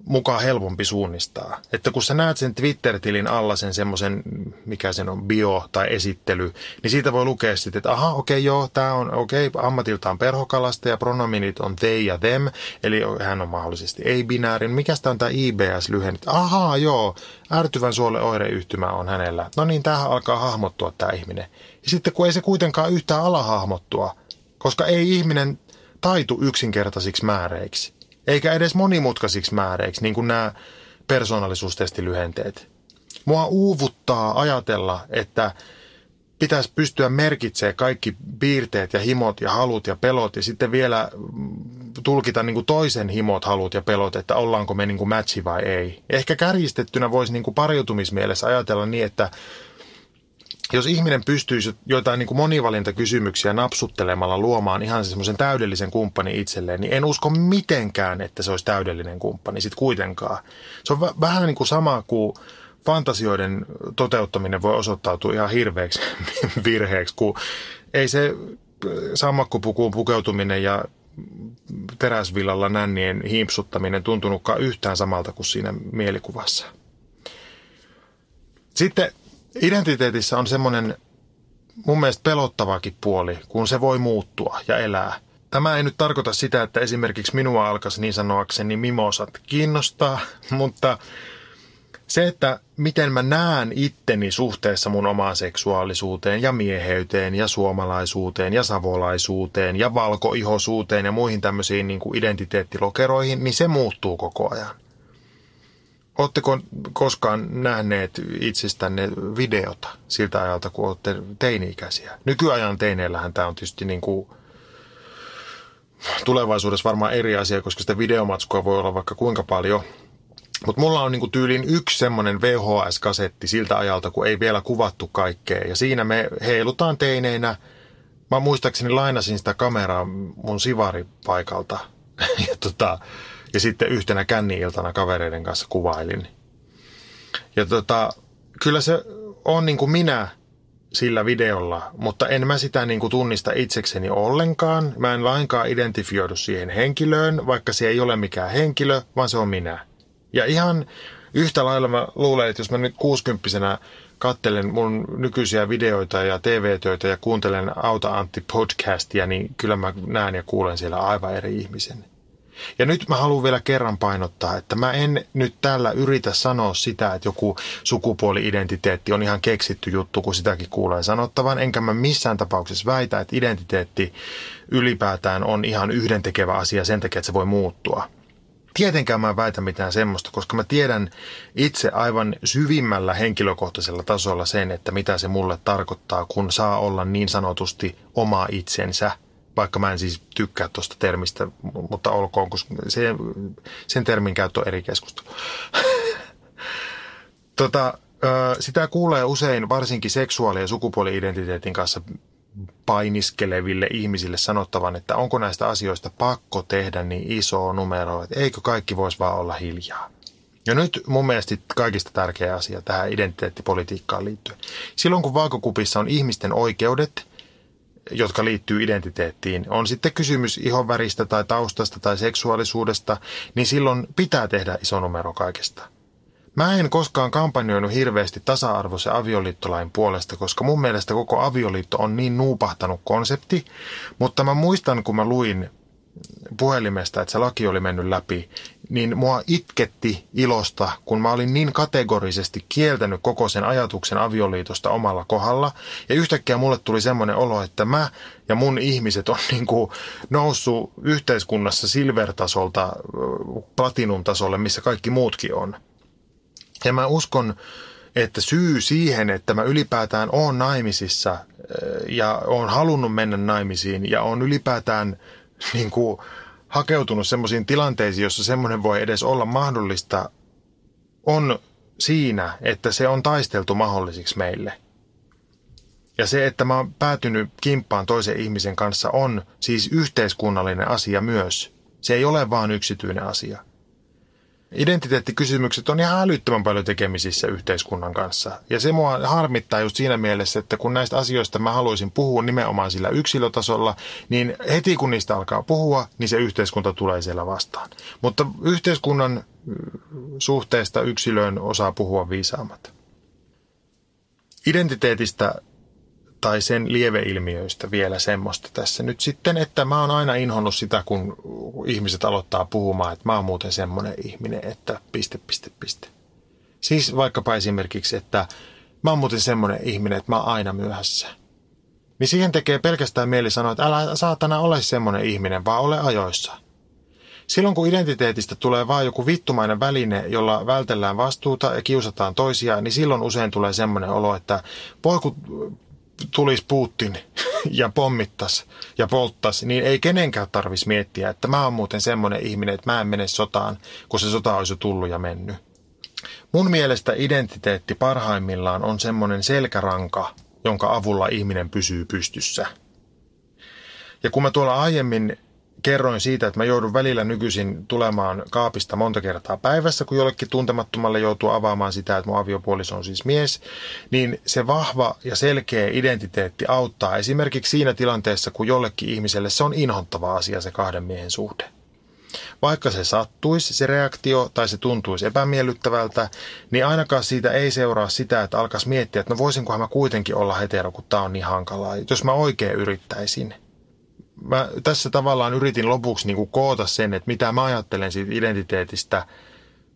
mukaan helpompi suunnistaa. Että kun sä näet sen Twitter-tilin alla sen semmoisen, mikä sen on, bio tai esittely, niin siitä voi lukea sitten, että aha, okei okay, joo, tämä on okei, okay, ammatiltaan perhokalasta ja pronominit on they ja them, eli hän on mahdollisesti ei-binäärin. Mikä on tämä IBS-lyhenne? Ahaa, joo, ärtyvän suolle oireyhtymä on hänellä. No niin, tähän alkaa hahmottua tämä ihminen. Ja sitten kun ei se kuitenkaan yhtään ala hahmottua, koska ei ihminen taitu yksinkertaisiksi määreiksi eikä edes monimutkaisiksi määreiksi, niin kuin nämä persoonallisuustestilyhenteet. Mua uuvuttaa ajatella, että pitäisi pystyä merkitsemään kaikki piirteet ja himot ja halut ja pelot ja sitten vielä tulkita niin kuin toisen himot, halut ja pelot, että ollaanko me niin kuin matchi vai ei. Ehkä kärjistettynä voisi niin kuin pariutumismielessä ajatella niin, että jos ihminen pystyisi joitain niin kuin monivalintakysymyksiä napsuttelemalla luomaan ihan semmoisen täydellisen kumppanin itselleen, niin en usko mitenkään, että se olisi täydellinen kumppani sitten kuitenkaan. Se on v- vähän niin kuin sama kuin fantasioiden toteuttaminen voi osoittautua ihan hirveäksi (laughs) virheeksi, kun ei se sammakkopukuun pukeutuminen ja teräsvillalla nännien hiipsuttaminen tuntunutkaan yhtään samalta kuin siinä mielikuvassa. Sitten identiteetissä on semmoinen mun mielestä pelottavakin puoli, kun se voi muuttua ja elää. Tämä ei nyt tarkoita sitä, että esimerkiksi minua alkaisi niin sanoakseni mimosat kiinnostaa, (laughs) mutta se, että miten mä näen itteni suhteessa mun omaan seksuaalisuuteen ja mieheyteen ja suomalaisuuteen ja savolaisuuteen ja valkoihosuuteen ja muihin tämmöisiin niin kuin identiteettilokeroihin, niin se muuttuu koko ajan. Oletteko koskaan nähneet itsestänne videota siltä ajalta, kun olette teini-ikäisiä? Nykyajan teineillähän tämä on tietysti niin kuin tulevaisuudessa varmaan eri asia, koska sitä videomatskua voi olla vaikka kuinka paljon. Mutta mulla on niinku tyylin yksi semmoinen VHS-kasetti siltä ajalta, kun ei vielä kuvattu kaikkea. Ja siinä me heilutaan teineinä. Mä muistaakseni lainasin sitä kameraa mun sivaripaikalta. (laughs) ja tota, ja sitten yhtenä känni-iltana kavereiden kanssa kuvailin. Ja tota, kyllä se on niin kuin minä sillä videolla, mutta en mä sitä niin kuin tunnista itsekseni ollenkaan. Mä en lainkaan identifioidu siihen henkilöön, vaikka se ei ole mikään henkilö, vaan se on minä. Ja ihan yhtä lailla mä luulen, että jos mä nyt kuusikymppisenä kattelen mun nykyisiä videoita ja TV-töitä ja kuuntelen Auta Antti podcastia, niin kyllä mä näen ja kuulen siellä aivan eri ihmisen. Ja nyt mä haluan vielä kerran painottaa, että mä en nyt tällä yritä sanoa sitä, että joku sukupuoli-identiteetti on ihan keksitty juttu, kun sitäkin kuulee sanottavan. Enkä mä missään tapauksessa väitä, että identiteetti ylipäätään on ihan yhdentekevä asia sen takia, että se voi muuttua. Tietenkään mä en väitä mitään semmoista, koska mä tiedän itse aivan syvimmällä henkilökohtaisella tasolla sen, että mitä se mulle tarkoittaa, kun saa olla niin sanotusti oma itsensä – vaikka mä en siis tykkää tuosta termistä, mutta olkoon, koska se, sen termin käyttö on eri keskustelu. (laughs) tota, sitä kuulee usein varsinkin seksuaali- ja sukupuoli-identiteetin kanssa painiskeleville ihmisille sanottavan, että onko näistä asioista pakko tehdä niin iso numero, että eikö kaikki voisi vaan olla hiljaa. Ja nyt mun mielestä kaikista tärkeä asia tähän identiteettipolitiikkaan liittyen. Silloin kun vaakakupissa on ihmisten oikeudet – jotka liittyy identiteettiin, on sitten kysymys ihonväristä tai taustasta tai seksuaalisuudesta, niin silloin pitää tehdä iso numero kaikesta. Mä en koskaan kampanjoinut hirveästi tasa-arvoisen avioliittolain puolesta, koska mun mielestä koko avioliitto on niin nuupahtanut konsepti, mutta mä muistan, kun mä luin puhelimesta, että se laki oli mennyt läpi, niin mua itketti ilosta, kun mä olin niin kategorisesti kieltänyt koko sen ajatuksen avioliitosta omalla kohdalla. Ja yhtäkkiä mulle tuli semmoinen olo, että mä ja mun ihmiset on (laughs) niin kuin noussut yhteiskunnassa silvertasolta platinum-tasolle, missä kaikki muutkin on. Ja mä uskon, että syy siihen, että mä ylipäätään oon naimisissa ja oon halunnut mennä naimisiin ja on ylipäätään (laughs) niin kuin hakeutunut semmoisiin tilanteisiin, jossa semmoinen voi edes olla mahdollista, on siinä, että se on taisteltu mahdollisiksi meille. Ja se, että mä oon päätynyt kimppaan toisen ihmisen kanssa, on siis yhteiskunnallinen asia myös. Se ei ole vaan yksityinen asia. Identiteettikysymykset on ihan älyttömän paljon tekemisissä yhteiskunnan kanssa. Ja se mua harmittaa just siinä mielessä, että kun näistä asioista mä haluaisin puhua nimenomaan sillä yksilötasolla, niin heti kun niistä alkaa puhua, niin se yhteiskunta tulee siellä vastaan. Mutta yhteiskunnan suhteesta yksilöön osaa puhua viisaammat. Identiteetistä tai sen lieveilmiöistä vielä semmoista tässä nyt sitten, että mä oon aina inhonnut sitä, kun ihmiset aloittaa puhumaan, että mä oon muuten semmoinen ihminen, että piste, piste, piste. Siis vaikkapa esimerkiksi, että mä oon muuten semmoinen ihminen, että mä oon aina myöhässä. Niin siihen tekee pelkästään mieli sanoa, että älä saatana ole semmoinen ihminen, vaan ole ajoissa. Silloin kun identiteetistä tulee vain joku vittumainen väline, jolla vältellään vastuuta ja kiusataan toisia, niin silloin usein tulee semmoinen olo, että voi kun tulisi Putin (laughs) ja pommittas ja polttas, niin ei kenenkään tarvitsisi miettiä, että mä oon muuten semmoinen ihminen, että mä en mene sotaan, kun se sota olisi tullut ja mennyt. Mun mielestä identiteetti parhaimmillaan on semmoinen selkäranka, jonka avulla ihminen pysyy pystyssä. Ja kun mä tuolla aiemmin kerroin siitä, että mä joudun välillä nykyisin tulemaan kaapista monta kertaa päivässä, kun jollekin tuntemattomalle joutuu avaamaan sitä, että mun aviopuoliso on siis mies, niin se vahva ja selkeä identiteetti auttaa esimerkiksi siinä tilanteessa, kun jollekin ihmiselle se on inhottava asia se kahden miehen suhde. Vaikka se sattuisi, se reaktio, tai se tuntuisi epämiellyttävältä, niin ainakaan siitä ei seuraa sitä, että alkaisi miettiä, että no voisinkohan mä kuitenkin olla hetero, kun tää on niin hankalaa, jos mä oikein yrittäisin – mä tässä tavallaan yritin lopuksi niin kuin koota sen, että mitä mä ajattelen siitä identiteetistä,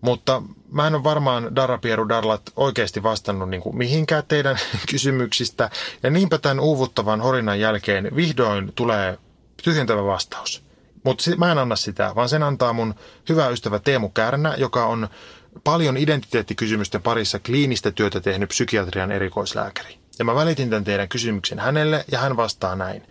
mutta mä en ole varmaan Dara Pieru Darlat oikeasti vastannut niin kuin mihinkään teidän (laughs) kysymyksistä. Ja niinpä tämän uuvuttavan horinan jälkeen vihdoin tulee tyhjentävä vastaus. Mutta mä en anna sitä, vaan sen antaa mun hyvä ystävä Teemu Kärnä, joka on paljon identiteettikysymysten parissa kliinistä työtä tehnyt psykiatrian erikoislääkäri. Ja mä välitin tämän teidän kysymyksen hänelle ja hän vastaa näin.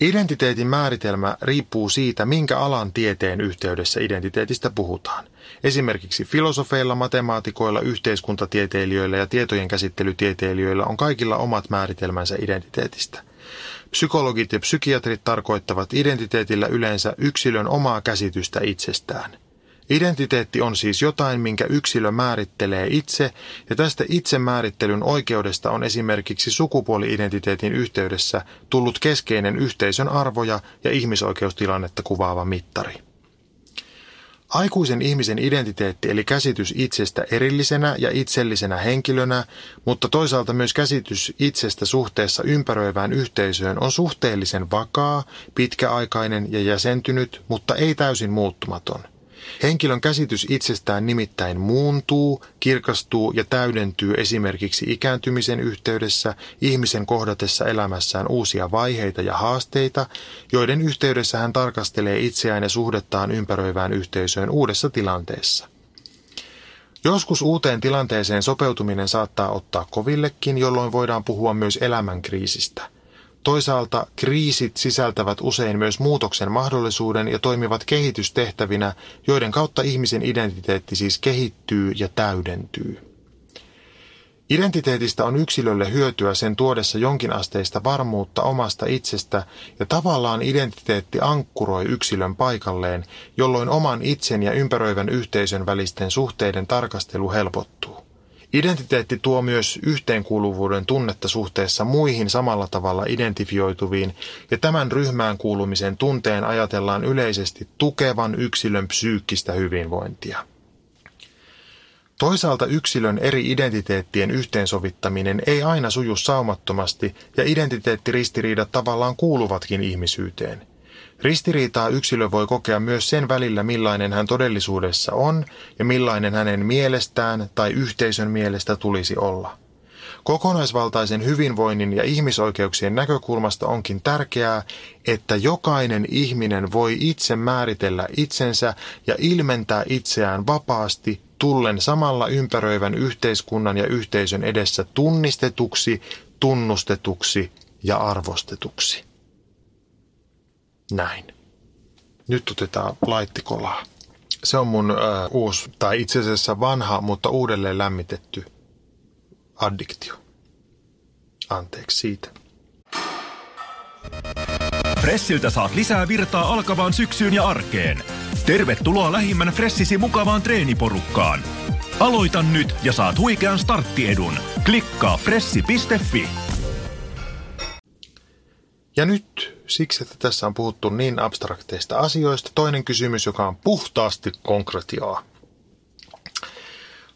Identiteetin määritelmä riippuu siitä, minkä alan tieteen yhteydessä identiteetistä puhutaan. Esimerkiksi filosofeilla, matemaatikoilla, yhteiskuntatieteilijöillä ja tietojen käsittelytieteilijöillä on kaikilla omat määritelmänsä identiteetistä. Psykologit ja psykiatrit tarkoittavat identiteetillä yleensä yksilön omaa käsitystä itsestään – Identiteetti on siis jotain, minkä yksilö määrittelee itse, ja tästä itsemäärittelyn oikeudesta on esimerkiksi sukupuoli-identiteetin yhteydessä tullut keskeinen yhteisön arvoja ja ihmisoikeustilannetta kuvaava mittari. Aikuisen ihmisen identiteetti eli käsitys itsestä erillisenä ja itsellisenä henkilönä, mutta toisaalta myös käsitys itsestä suhteessa ympäröivään yhteisöön on suhteellisen vakaa, pitkäaikainen ja jäsentynyt, mutta ei täysin muuttumaton – Henkilön käsitys itsestään nimittäin muuntuu, kirkastuu ja täydentyy esimerkiksi ikääntymisen yhteydessä ihmisen kohdatessa elämässään uusia vaiheita ja haasteita, joiden yhteydessä hän tarkastelee itseään ja suhdettaan ympäröivään yhteisöön uudessa tilanteessa. Joskus uuteen tilanteeseen sopeutuminen saattaa ottaa kovillekin, jolloin voidaan puhua myös elämänkriisistä – Toisaalta kriisit sisältävät usein myös muutoksen mahdollisuuden ja toimivat kehitystehtävinä, joiden kautta ihmisen identiteetti siis kehittyy ja täydentyy. Identiteetistä on yksilölle hyötyä sen tuodessa jonkinasteista varmuutta omasta itsestä ja tavallaan identiteetti ankkuroi yksilön paikalleen, jolloin oman itsen ja ympäröivän yhteisön välisten suhteiden tarkastelu helpottuu. Identiteetti tuo myös yhteenkuuluvuuden tunnetta suhteessa muihin samalla tavalla identifioituviin, ja tämän ryhmään kuulumisen tunteen ajatellaan yleisesti tukevan yksilön psyykkistä hyvinvointia. Toisaalta yksilön eri identiteettien yhteensovittaminen ei aina suju saumattomasti, ja identiteettiristiriidat tavallaan kuuluvatkin ihmisyyteen – Ristiriitaa yksilö voi kokea myös sen välillä, millainen hän todellisuudessa on ja millainen hänen mielestään tai yhteisön mielestä tulisi olla. Kokonaisvaltaisen hyvinvoinnin ja ihmisoikeuksien näkökulmasta onkin tärkeää, että jokainen ihminen voi itse määritellä itsensä ja ilmentää itseään vapaasti tullen samalla ympäröivän yhteiskunnan ja yhteisön edessä tunnistetuksi, tunnustetuksi ja arvostetuksi. Näin. Nyt otetaan laittikolaa. Se on mun äh, uusi, tai itse asiassa vanha, mutta uudelleen lämmitetty addiktio. Anteeksi siitä. Pressiltä saat lisää virtaa alkavaan syksyyn ja arkeen. Tervetuloa lähimmän Fressisi mukavaan treeniporukkaan. Aloita nyt ja saat huikean starttiedun. Klikkaa fressi.fi. Ja nyt, siksi että tässä on puhuttu niin abstrakteista asioista, toinen kysymys, joka on puhtaasti konkretiaa.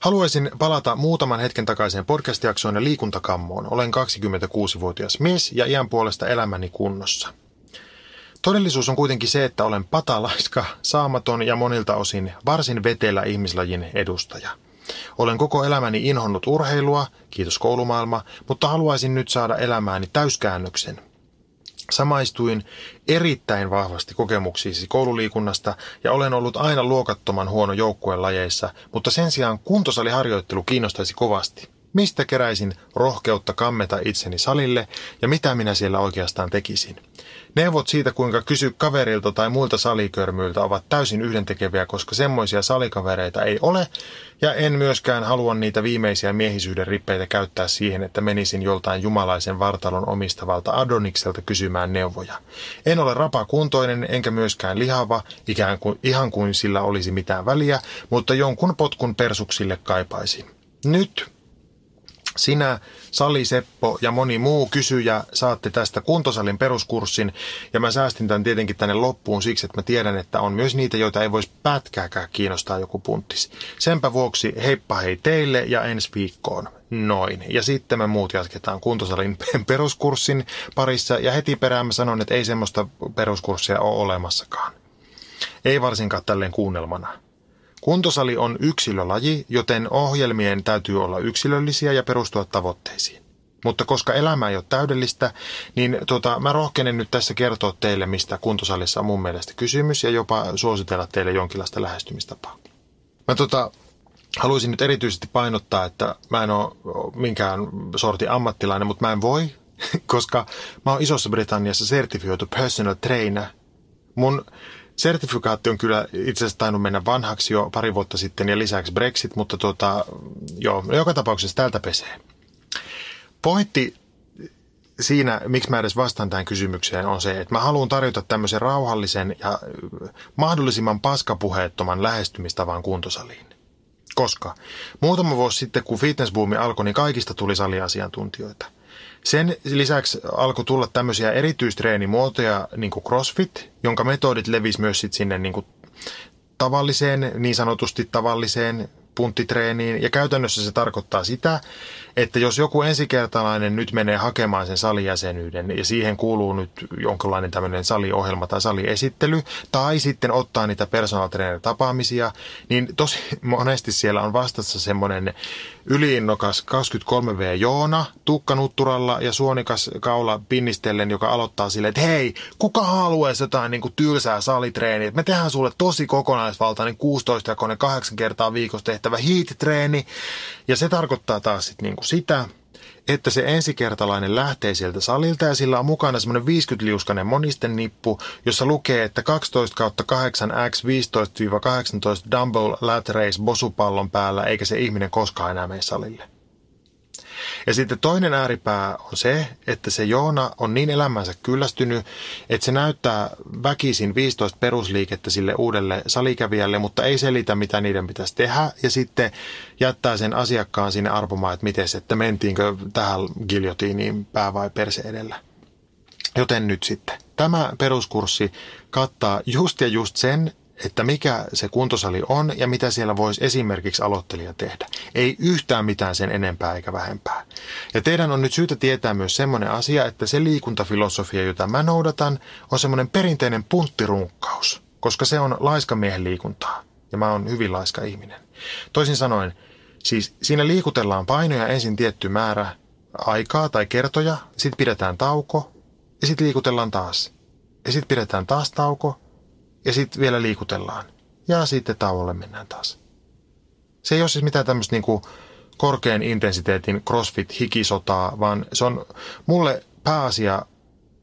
Haluaisin palata muutaman hetken takaiseen podcast-jaksoon ja liikuntakammoon. Olen 26-vuotias mies ja iän puolesta elämäni kunnossa. Todellisuus on kuitenkin se, että olen patalaiska, saamaton ja monilta osin varsin vetelä ihmislajin edustaja. Olen koko elämäni inhonnut urheilua, kiitos koulumaailma, mutta haluaisin nyt saada elämääni täyskäännöksen – Samaistuin erittäin vahvasti kokemuksiisi koululiikunnasta ja olen ollut aina luokattoman huono joukkueen lajeissa, mutta sen sijaan kuntosaliharjoittelu kiinnostaisi kovasti. Mistä keräisin rohkeutta kammeta itseni salille ja mitä minä siellä oikeastaan tekisin? Neuvot siitä, kuinka kysy kaverilta tai muilta salikörmyiltä ovat täysin yhdentekeviä, koska semmoisia salikavereita ei ole, ja en myöskään halua niitä viimeisiä miehisyyden rippeitä käyttää siihen, että menisin joltain jumalaisen vartalon omistavalta Adonikselta kysymään neuvoja. En ole rapakuntoinen enkä myöskään lihava, ikään kuin, ihan kuin sillä olisi mitään väliä, mutta jonkun potkun persuksille kaipaisin. Nyt sinä, Sali Seppo ja moni muu kysyjä saatte tästä kuntosalin peruskurssin ja mä säästin tämän tietenkin tänne loppuun siksi, että mä tiedän, että on myös niitä, joita ei voisi pätkääkään kiinnostaa joku punttis. Senpä vuoksi heippa hei teille ja ensi viikkoon. Noin. Ja sitten me muut jatketaan kuntosalin (laughs) peruskurssin parissa ja heti perään mä sanon, että ei semmoista peruskurssia ole olemassakaan. Ei varsinkaan tälleen kuunnelmana. Kuntosali on yksilölaji, joten ohjelmien täytyy olla yksilöllisiä ja perustua tavoitteisiin. Mutta koska elämä ei ole täydellistä, niin tota, mä rohkenen nyt tässä kertoa teille, mistä kuntosalissa on mun mielestä kysymys ja jopa suositella teille jonkinlaista lähestymistapaa. Mä tota, haluaisin nyt erityisesti painottaa, että mä en ole minkään sorti ammattilainen, mutta mä en voi, (laughs) koska mä oon Isossa Britanniassa sertifioitu personal trainer. Mun sertifikaatti on kyllä itse asiassa tainnut mennä vanhaksi jo pari vuotta sitten ja lisäksi Brexit, mutta tota, joo, joka tapauksessa tältä pesee. Pointti siinä, miksi mä edes vastaan tähän kysymykseen, on se, että mä haluan tarjota tämmöisen rauhallisen ja mahdollisimman paskapuheettoman lähestymistavan kuntosaliin. Koska muutama vuosi sitten, kun fitnessboomi alkoi, niin kaikista tuli saliasiantuntijoita – sen lisäksi alkoi tulla tämmöisiä erityistreenimuotoja, niin kuin CrossFit, jonka metodit levisi myös sit sinne niin kuin tavalliseen, niin sanotusti tavalliseen punttitreeniin. Ja käytännössä se tarkoittaa sitä, että jos joku ensikertalainen nyt menee hakemaan sen salijäsenyyden ja siihen kuuluu nyt jonkinlainen tämmöinen saliohjelma tai saliesittely, tai sitten ottaa niitä personal tapaamisia, niin tosi monesti siellä on vastassa semmoinen yliinnokas 23V Joona tukkanutturalla ja suonikas kaula pinnistellen, joka aloittaa silleen, että hei, kuka haluaisi jotain niin kuin tylsää salitreeniä? Me tehdään sulle tosi kokonaisvaltainen 16 ja 8 kertaa viikossa tehtävä heat-treeni. Ja se tarkoittaa taas sit niin kuin sitä, että se ensikertalainen lähtee sieltä salilta ja sillä on mukana semmoinen 50-liuskainen monisten nippu, jossa lukee, että 12 kautta 8 x 15-18 dumbbell lat race bosupallon päällä, eikä se ihminen koskaan enää mene salille. Ja sitten toinen ääripää on se, että se Joona on niin elämänsä kyllästynyt, että se näyttää väkisin 15 perusliikettä sille uudelle salikävijälle, mutta ei selitä, mitä niiden pitäisi tehdä. Ja sitten jättää sen asiakkaan sinne arpomaan, että miten että mentiinkö tähän giljotiiniin pää vai perse edellä. Joten nyt sitten. Tämä peruskurssi kattaa just ja just sen, että mikä se kuntosali on ja mitä siellä voisi esimerkiksi aloittelija tehdä. Ei yhtään mitään sen enempää eikä vähempää. Ja teidän on nyt syytä tietää myös semmoinen asia, että se liikuntafilosofia, jota mä noudatan, on semmoinen perinteinen punttirunkkaus, koska se on laiskamiehen liikuntaa. Ja mä oon hyvin laiska ihminen. Toisin sanoen, siis siinä liikutellaan painoja ensin tietty määrä aikaa tai kertoja, sitten pidetään tauko ja sitten liikutellaan taas. Ja sitten pidetään taas tauko ja sitten vielä liikutellaan. Ja sitten tauolle mennään taas. Se ei ole siis mitään tämmöistä niinku korkean intensiteetin crossfit-hikisotaa, vaan se on mulle pääasia,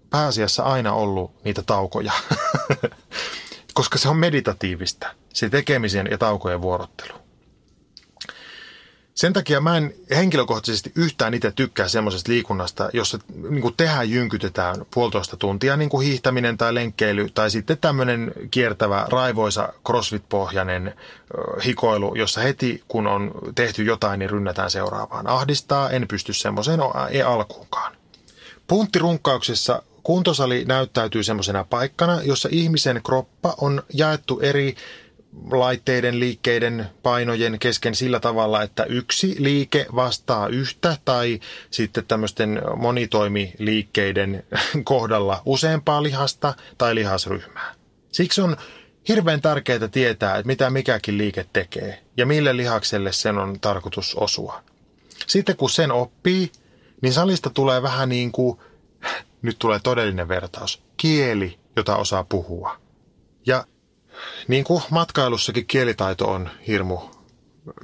pääasiassa aina ollut niitä taukoja. (laughs) Koska se on meditatiivista, se tekemisen ja taukojen vuorottelu. Sen takia mä en henkilökohtaisesti yhtään itse tykkää semmoisesta liikunnasta, jossa niin tehdään jynkytetään puolitoista tuntia, niin kuin hiihtäminen tai lenkkeily, tai sitten tämmöinen kiertävä, raivoisa, crossfit-pohjainen hikoilu, jossa heti kun on tehty jotain, niin rynnätään seuraavaan. Ahdistaa, en pysty semmoiseen ei alkuunkaan. Punttirunkkauksessa kuntosali näyttäytyy semmoisena paikkana, jossa ihmisen kroppa on jaettu eri laitteiden, liikkeiden, painojen kesken sillä tavalla, että yksi liike vastaa yhtä tai sitten tämmöisten monitoimiliikkeiden (laughs) kohdalla useampaa lihasta tai lihasryhmää. Siksi on hirveän tärkeää tietää, että mitä mikäkin liike tekee ja mille lihakselle sen on tarkoitus osua. Sitten kun sen oppii, niin salista tulee vähän niin kuin, nyt tulee todellinen vertaus, kieli, jota osaa puhua. Ja niin kuin matkailussakin kielitaito on hirmu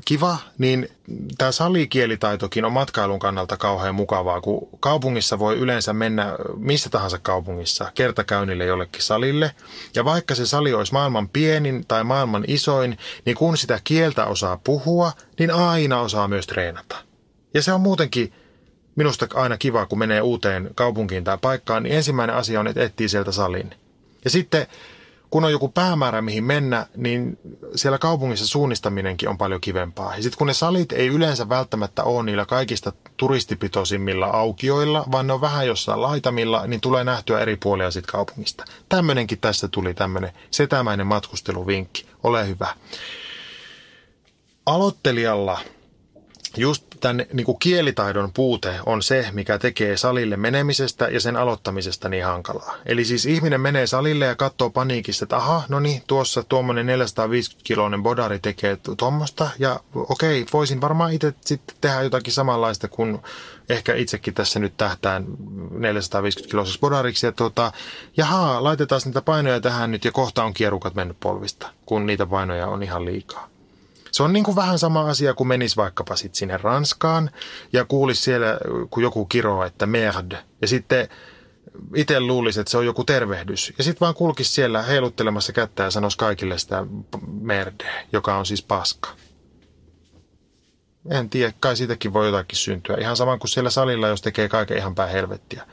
kiva, niin tämä salikielitaitokin on matkailun kannalta kauhean mukavaa, kun kaupungissa voi yleensä mennä missä tahansa kaupungissa kertakäynnille jollekin salille. Ja vaikka se sali olisi maailman pienin tai maailman isoin, niin kun sitä kieltä osaa puhua, niin aina osaa myös treenata. Ja se on muutenkin minusta aina kiva, kun menee uuteen kaupunkiin tai paikkaan, niin ensimmäinen asia on, että etsii sieltä salin. Ja sitten kun on joku päämäärä, mihin mennä, niin siellä kaupungissa suunnistaminenkin on paljon kivempaa. Ja sitten kun ne salit ei yleensä välttämättä ole niillä kaikista turistipitoisimmilla aukioilla, vaan ne on vähän jossain laitamilla, niin tulee nähtyä eri puolia siitä kaupungista. Tämmöinenkin tässä tuli tämmöinen setämäinen matkusteluvinkki. Ole hyvä. Aloittelijalla just tämän niin kuin kielitaidon puute on se, mikä tekee salille menemisestä ja sen aloittamisesta niin hankalaa. Eli siis ihminen menee salille ja katsoo paniikissa, että aha, no niin, tuossa tuommoinen 450-kiloinen bodari tekee tuommoista. Ja okei, voisin varmaan itse sitten tehdä jotakin samanlaista, kun ehkä itsekin tässä nyt tähtään 450-kiloisessa bodariksi. Ja tuota, jaha, laitetaan niitä painoja tähän nyt ja kohta on kierukat mennyt polvista, kun niitä painoja on ihan liikaa. Se on niin kuin vähän sama asia, kun menis vaikkapa sit sinne Ranskaan ja kuulisi siellä, kun joku kiroo, että merde. Ja sitten itse luulisi, että se on joku tervehdys. Ja sitten vaan kulkisi siellä heiluttelemassa kättä ja sanoisi kaikille sitä merde, joka on siis paska. En tiedä, kai siitäkin voi jotakin syntyä. Ihan sama kuin siellä salilla, jos tekee kaiken ihan päin helvettiä.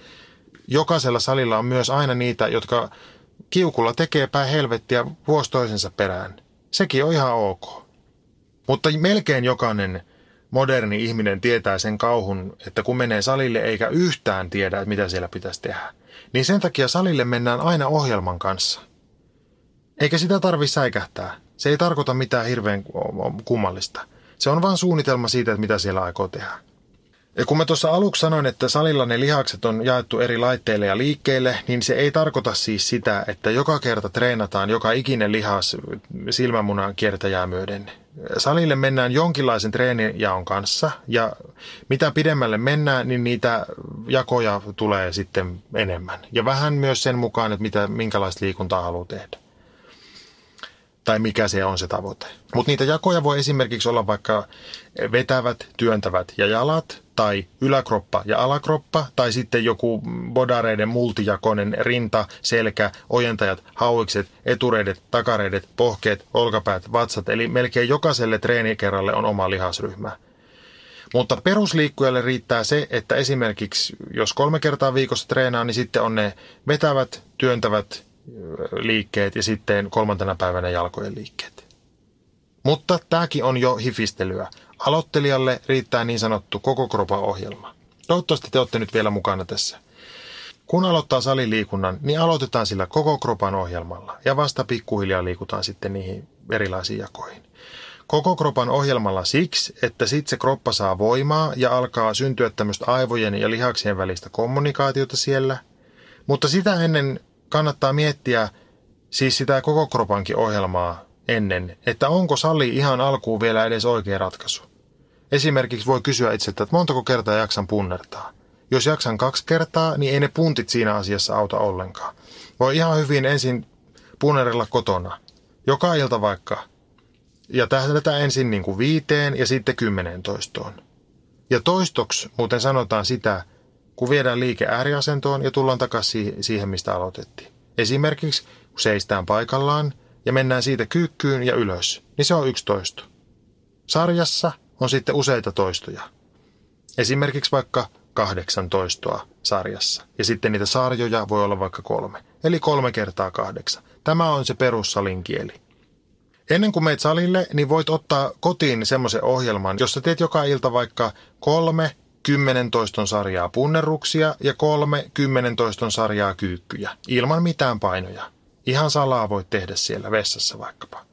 Jokaisella salilla on myös aina niitä, jotka kiukulla tekee päin helvettiä vuosi toisensa perään. Sekin on ihan ok. Mutta melkein jokainen moderni ihminen tietää sen kauhun, että kun menee salille eikä yhtään tiedä, että mitä siellä pitäisi tehdä, niin sen takia salille mennään aina ohjelman kanssa. Eikä sitä tarvi säikähtää. Se ei tarkoita mitään hirveän kummallista. Se on vain suunnitelma siitä, että mitä siellä aikoo tehdä. Ja kun mä tuossa aluksi sanoin, että salilla ne lihakset on jaettu eri laitteille ja liikkeille, niin se ei tarkoita siis sitä, että joka kerta treenataan joka ikinen lihas silmämunan kiertäjää myöden. Salille mennään jonkinlaisen treenijaon kanssa ja mitä pidemmälle mennään, niin niitä jakoja tulee sitten enemmän. Ja vähän myös sen mukaan, että mitä, minkälaista liikuntaa haluaa tehdä tai mikä se on se tavoite. Mutta niitä jakoja voi esimerkiksi olla vaikka vetävät, työntävät ja jalat, tai yläkroppa ja alakroppa, tai sitten joku bodareiden multijakoinen rinta, selkä, ojentajat, hauikset, etureidet, takareidet, pohkeet, olkapäät, vatsat, eli melkein jokaiselle treenikerralle on oma lihasryhmä. Mutta perusliikkujalle riittää se, että esimerkiksi jos kolme kertaa viikossa treenaa, niin sitten on ne vetävät, työntävät liikkeet ja sitten kolmantena päivänä jalkojen liikkeet. Mutta tämäkin on jo hifistelyä. Aloittelijalle riittää niin sanottu koko kropan ohjelma. Toivottavasti te olette nyt vielä mukana tässä. Kun aloittaa saliliikunnan, niin aloitetaan sillä koko kropan ohjelmalla ja vasta pikkuhiljaa liikutaan sitten niihin erilaisiin jakoihin. Koko kropan ohjelmalla siksi, että sitten se kroppa saa voimaa ja alkaa syntyä tämmöistä aivojen ja lihaksien välistä kommunikaatiota siellä. Mutta sitä ennen kannattaa miettiä siis sitä koko kropankin ohjelmaa ennen, että onko sali ihan alkuun vielä edes oikea ratkaisu. Esimerkiksi voi kysyä itseltä, että montako kertaa jaksan punnertaa. Jos jaksan kaksi kertaa, niin ei ne puntit siinä asiassa auta ollenkaan. Voi ihan hyvin ensin punnerilla kotona. Joka ilta vaikka. Ja tähdätä ensin niin kuin viiteen ja sitten kymmeneen toistoon. Ja toistoksi muuten sanotaan sitä, kun viedään liike ääriasentoon ja tullaan takaisin siihen, mistä aloitettiin. Esimerkiksi kun seistään paikallaan ja mennään siitä kyykkyyn ja ylös, niin se on yksi toisto. Sarjassa on sitten useita toistoja. Esimerkiksi vaikka kahdeksan toistoa sarjassa. Ja sitten niitä sarjoja voi olla vaikka kolme. Eli kolme kertaa kahdeksan. Tämä on se perussalin kieli. Ennen kuin meet salille, niin voit ottaa kotiin semmoisen ohjelman, jossa teet joka ilta vaikka kolme kymmenen toiston sarjaa punnerruksia ja kolme kymmenen toiston sarjaa kyykkyjä, ilman mitään painoja. Ihan salaa voit tehdä siellä vessassa vaikkapa,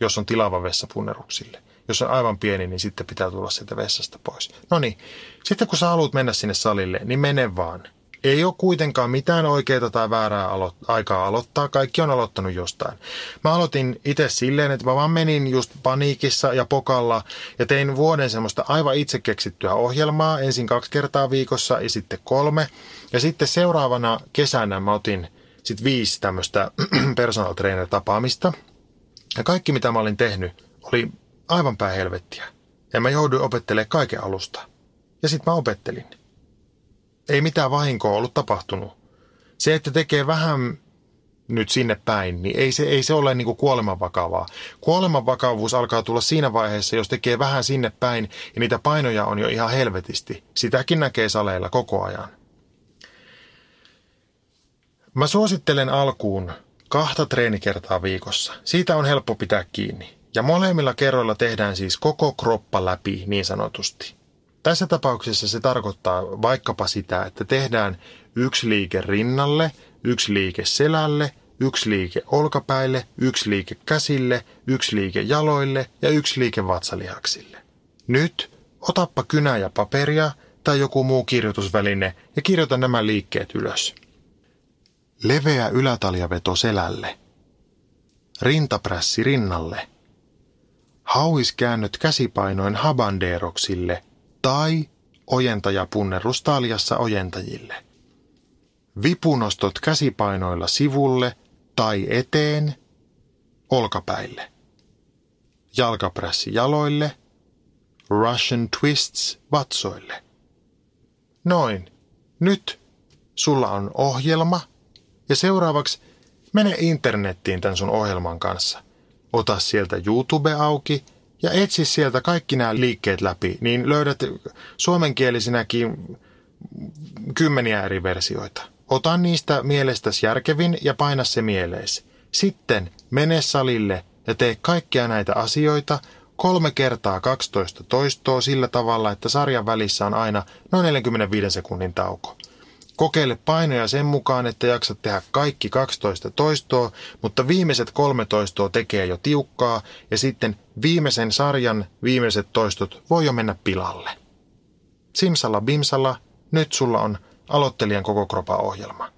jos on tilava vessa punneruksille. Jos on aivan pieni, niin sitten pitää tulla sieltä vessasta pois. No niin, sitten kun sä haluat mennä sinne salille, niin mene vaan. Ei ole kuitenkaan mitään oikeaa tai väärää alo- aikaa aloittaa. Kaikki on aloittanut jostain. Mä aloitin itse silleen, että mä vaan menin just paniikissa ja pokalla ja tein vuoden semmoista aivan itse keksittyä ohjelmaa. Ensin kaksi kertaa viikossa ja sitten kolme. Ja sitten seuraavana kesänä mä otin sitten viisi tämmöistä (clears throat) personal trainer tapaamista. Ja kaikki mitä mä olin tehnyt oli aivan päin helvettiä. Ja mä jouduin opettelemaan kaiken alusta. Ja sitten mä opettelin. Ei mitään vahinkoa ollut tapahtunut. Se, että tekee vähän nyt sinne päin, niin ei se, ei se ole niin kuoleman vakavaa. Kuoleman vakavuus alkaa tulla siinä vaiheessa, jos tekee vähän sinne päin ja niitä painoja on jo ihan helvetisti. Sitäkin näkee saleilla koko ajan. Mä suosittelen alkuun kahta treenikertaa viikossa. Siitä on helppo pitää kiinni. Ja molemmilla kerroilla tehdään siis koko kroppa läpi niin sanotusti. Tässä tapauksessa se tarkoittaa vaikkapa sitä, että tehdään yksi liike rinnalle, yksi liike selälle, yksi liike olkapäille, yksi liike käsille, yksi liike jaloille ja yksi liike vatsalihaksille. Nyt otappa kynä ja paperia tai joku muu kirjoitusväline ja kirjoita nämä liikkeet ylös. Leveä ylätaljaveto selälle. Rintaprässi rinnalle. Hauiskäännöt käsipainoin habanderoksille tai ojentajapunnerus taljassa ojentajille. Vipunostot käsipainoilla sivulle tai eteen, olkapäille. Jalkaprässi jaloille, Russian twists vatsoille. Noin. Nyt sulla on ohjelma ja seuraavaksi mene internettiin tämän sun ohjelman kanssa. Ota sieltä YouTube auki ja etsi sieltä kaikki nämä liikkeet läpi, niin löydät suomenkielisinäkin kymmeniä eri versioita. Ota niistä mielestäsi järkevin ja paina se mieleesi. Sitten mene salille ja tee kaikkia näitä asioita kolme kertaa 12 toistoa sillä tavalla, että sarjan välissä on aina noin 45 sekunnin tauko. Kokeile painoja sen mukaan, että jaksat tehdä kaikki 12 toistoa, mutta viimeiset kolme toistoa tekee jo tiukkaa ja sitten viimeisen sarjan viimeiset toistot voi jo mennä pilalle. Simsalla bimsalla, nyt sulla on aloittelijan koko kropa ohjelma.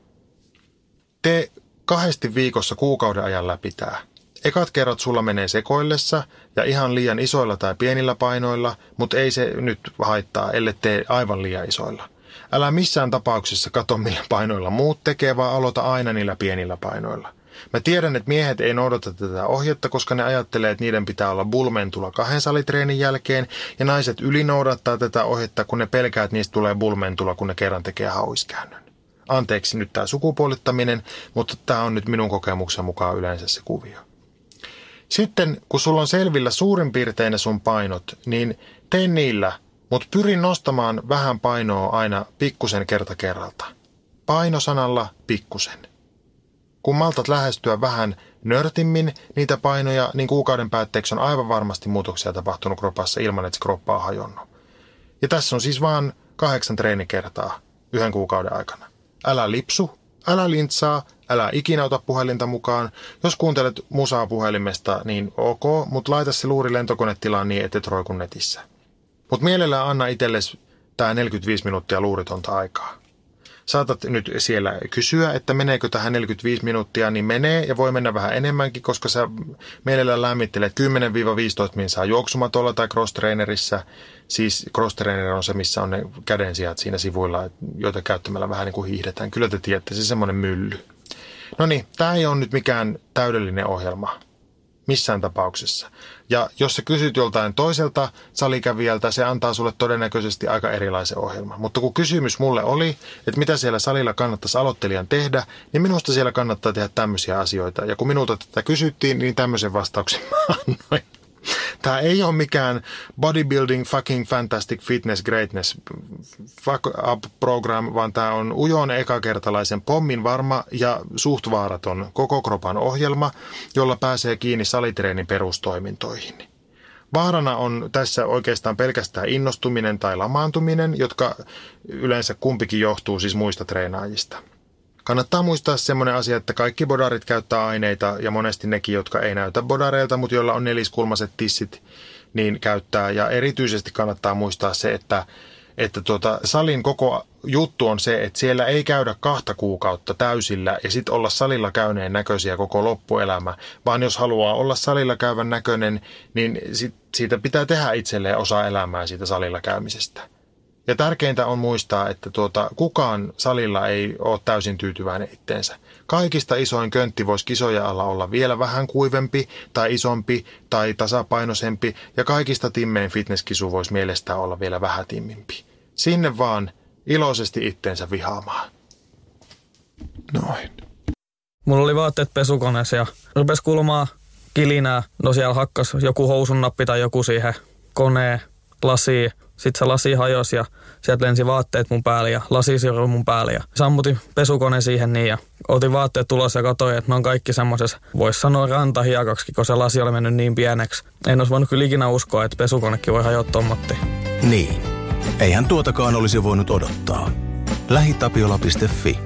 Tee kahdesti viikossa kuukauden ajan läpi tää. Ekat kerrat sulla menee sekoillessa ja ihan liian isoilla tai pienillä painoilla, mutta ei se nyt haittaa, ellei tee aivan liian isoilla. Älä missään tapauksessa kato millä painoilla muut tekee, vaan aloita aina niillä pienillä painoilla. Mä tiedän, että miehet ei noudata tätä ohjetta, koska ne ajattelee, että niiden pitää olla bulmentula kahden salitreenin jälkeen, ja naiset ylinoudattaa tätä ohjetta, kun ne pelkää, että niistä tulee bulmentula, kun ne kerran tekee hauiskäännön. Anteeksi nyt tämä sukupuolittaminen, mutta tämä on nyt minun kokemuksen mukaan yleensä se kuvio. Sitten, kun sulla on selvillä suurin piirtein sun painot, niin tee niillä mutta pyrin nostamaan vähän painoa aina pikkusen kerta kerralta. Painosanalla pikkusen. Kun maltat lähestyä vähän nörtimmin niitä painoja, niin kuukauden päätteeksi on aivan varmasti muutoksia tapahtunut kropassa ilman, että se kroppa on hajonnut. Ja tässä on siis vain kahdeksan treenikertaa yhden kuukauden aikana. Älä lipsu, älä lintsaa, älä ikinä ota puhelinta mukaan. Jos kuuntelet musaa puhelimesta, niin ok, mutta laita se luuri lentokonetilaan niin, et roiku netissä. Mutta mielellään anna itsellesi tämä 45 minuuttia luuritonta aikaa. Saatat nyt siellä kysyä, että meneekö tähän 45 minuuttia, niin menee ja voi mennä vähän enemmänkin, koska sä mielellään lämmittelet 10-15 minsaa juoksumatolla tai cross-trainerissa. Siis cross-trainer on se, missä on ne kädensijat siinä sivuilla, joita käyttämällä vähän niin kuin hiihdetään. Kyllä te tiedätte, se semmoinen mylly. No niin, tämä ei ole nyt mikään täydellinen ohjelma missään tapauksessa. Ja jos sä kysyt joltain toiselta salikävijältä, se antaa sulle todennäköisesti aika erilaisen ohjelman. Mutta kun kysymys mulle oli, että mitä siellä salilla kannattaisi aloittelijan tehdä, niin minusta siellä kannattaa tehdä tämmöisiä asioita. Ja kun minulta tätä kysyttiin, niin tämmöisen vastauksen (laughs) mä annoin. Tämä ei ole mikään bodybuilding fucking fantastic fitness greatness fuck up program, vaan tämä on ujon ekakertalaisen pommin varma ja suht vaaraton koko kropan ohjelma, jolla pääsee kiinni salitreenin perustoimintoihin. Vaarana on tässä oikeastaan pelkästään innostuminen tai lamaantuminen, jotka yleensä kumpikin johtuu siis muista treenaajista. Kannattaa muistaa semmoinen asia, että kaikki bodarit käyttää aineita ja monesti nekin, jotka ei näytä bodareilta, mutta joilla on neliskulmaset tissit, niin käyttää. Ja erityisesti kannattaa muistaa se, että, että tuota, salin koko juttu on se, että siellä ei käydä kahta kuukautta täysillä ja sitten olla salilla käyneen näköisiä koko loppuelämä, vaan jos haluaa olla salilla käyvän näköinen, niin sit, siitä pitää tehdä itselleen osa elämää siitä salilla käymisestä. Ja tärkeintä on muistaa, että tuota, kukaan salilla ei ole täysin tyytyväinen itteensä. Kaikista isoin köntti voisi kisoja alla olla vielä vähän kuivempi tai isompi tai tasapainoisempi ja kaikista timmein fitnesskisu voisi mielestään olla vielä vähän timmimpi. Sinne vaan iloisesti itteensä vihaamaan. Noin. Mulla oli vaatteet pesukoneessa ja rupes kulmaa kilinää. No siellä hakkas joku housun nappi tai joku siihen koneen lasiin sitten se lasi hajosi ja sieltä lensi vaatteet mun päälle ja lasi mun päälle. Ja sammutin pesukone siihen niin ja otin vaatteet tulossa ja katsoin, että ne on kaikki semmoisessa, voisi sanoa rantahiakaksi, kun se lasi oli mennyt niin pieneksi. En olisi voinut kyllä ikinä uskoa, että pesukonekin voi hajota tommotti. Niin. Eihän tuotakaan olisi voinut odottaa. Lähitapiola.fi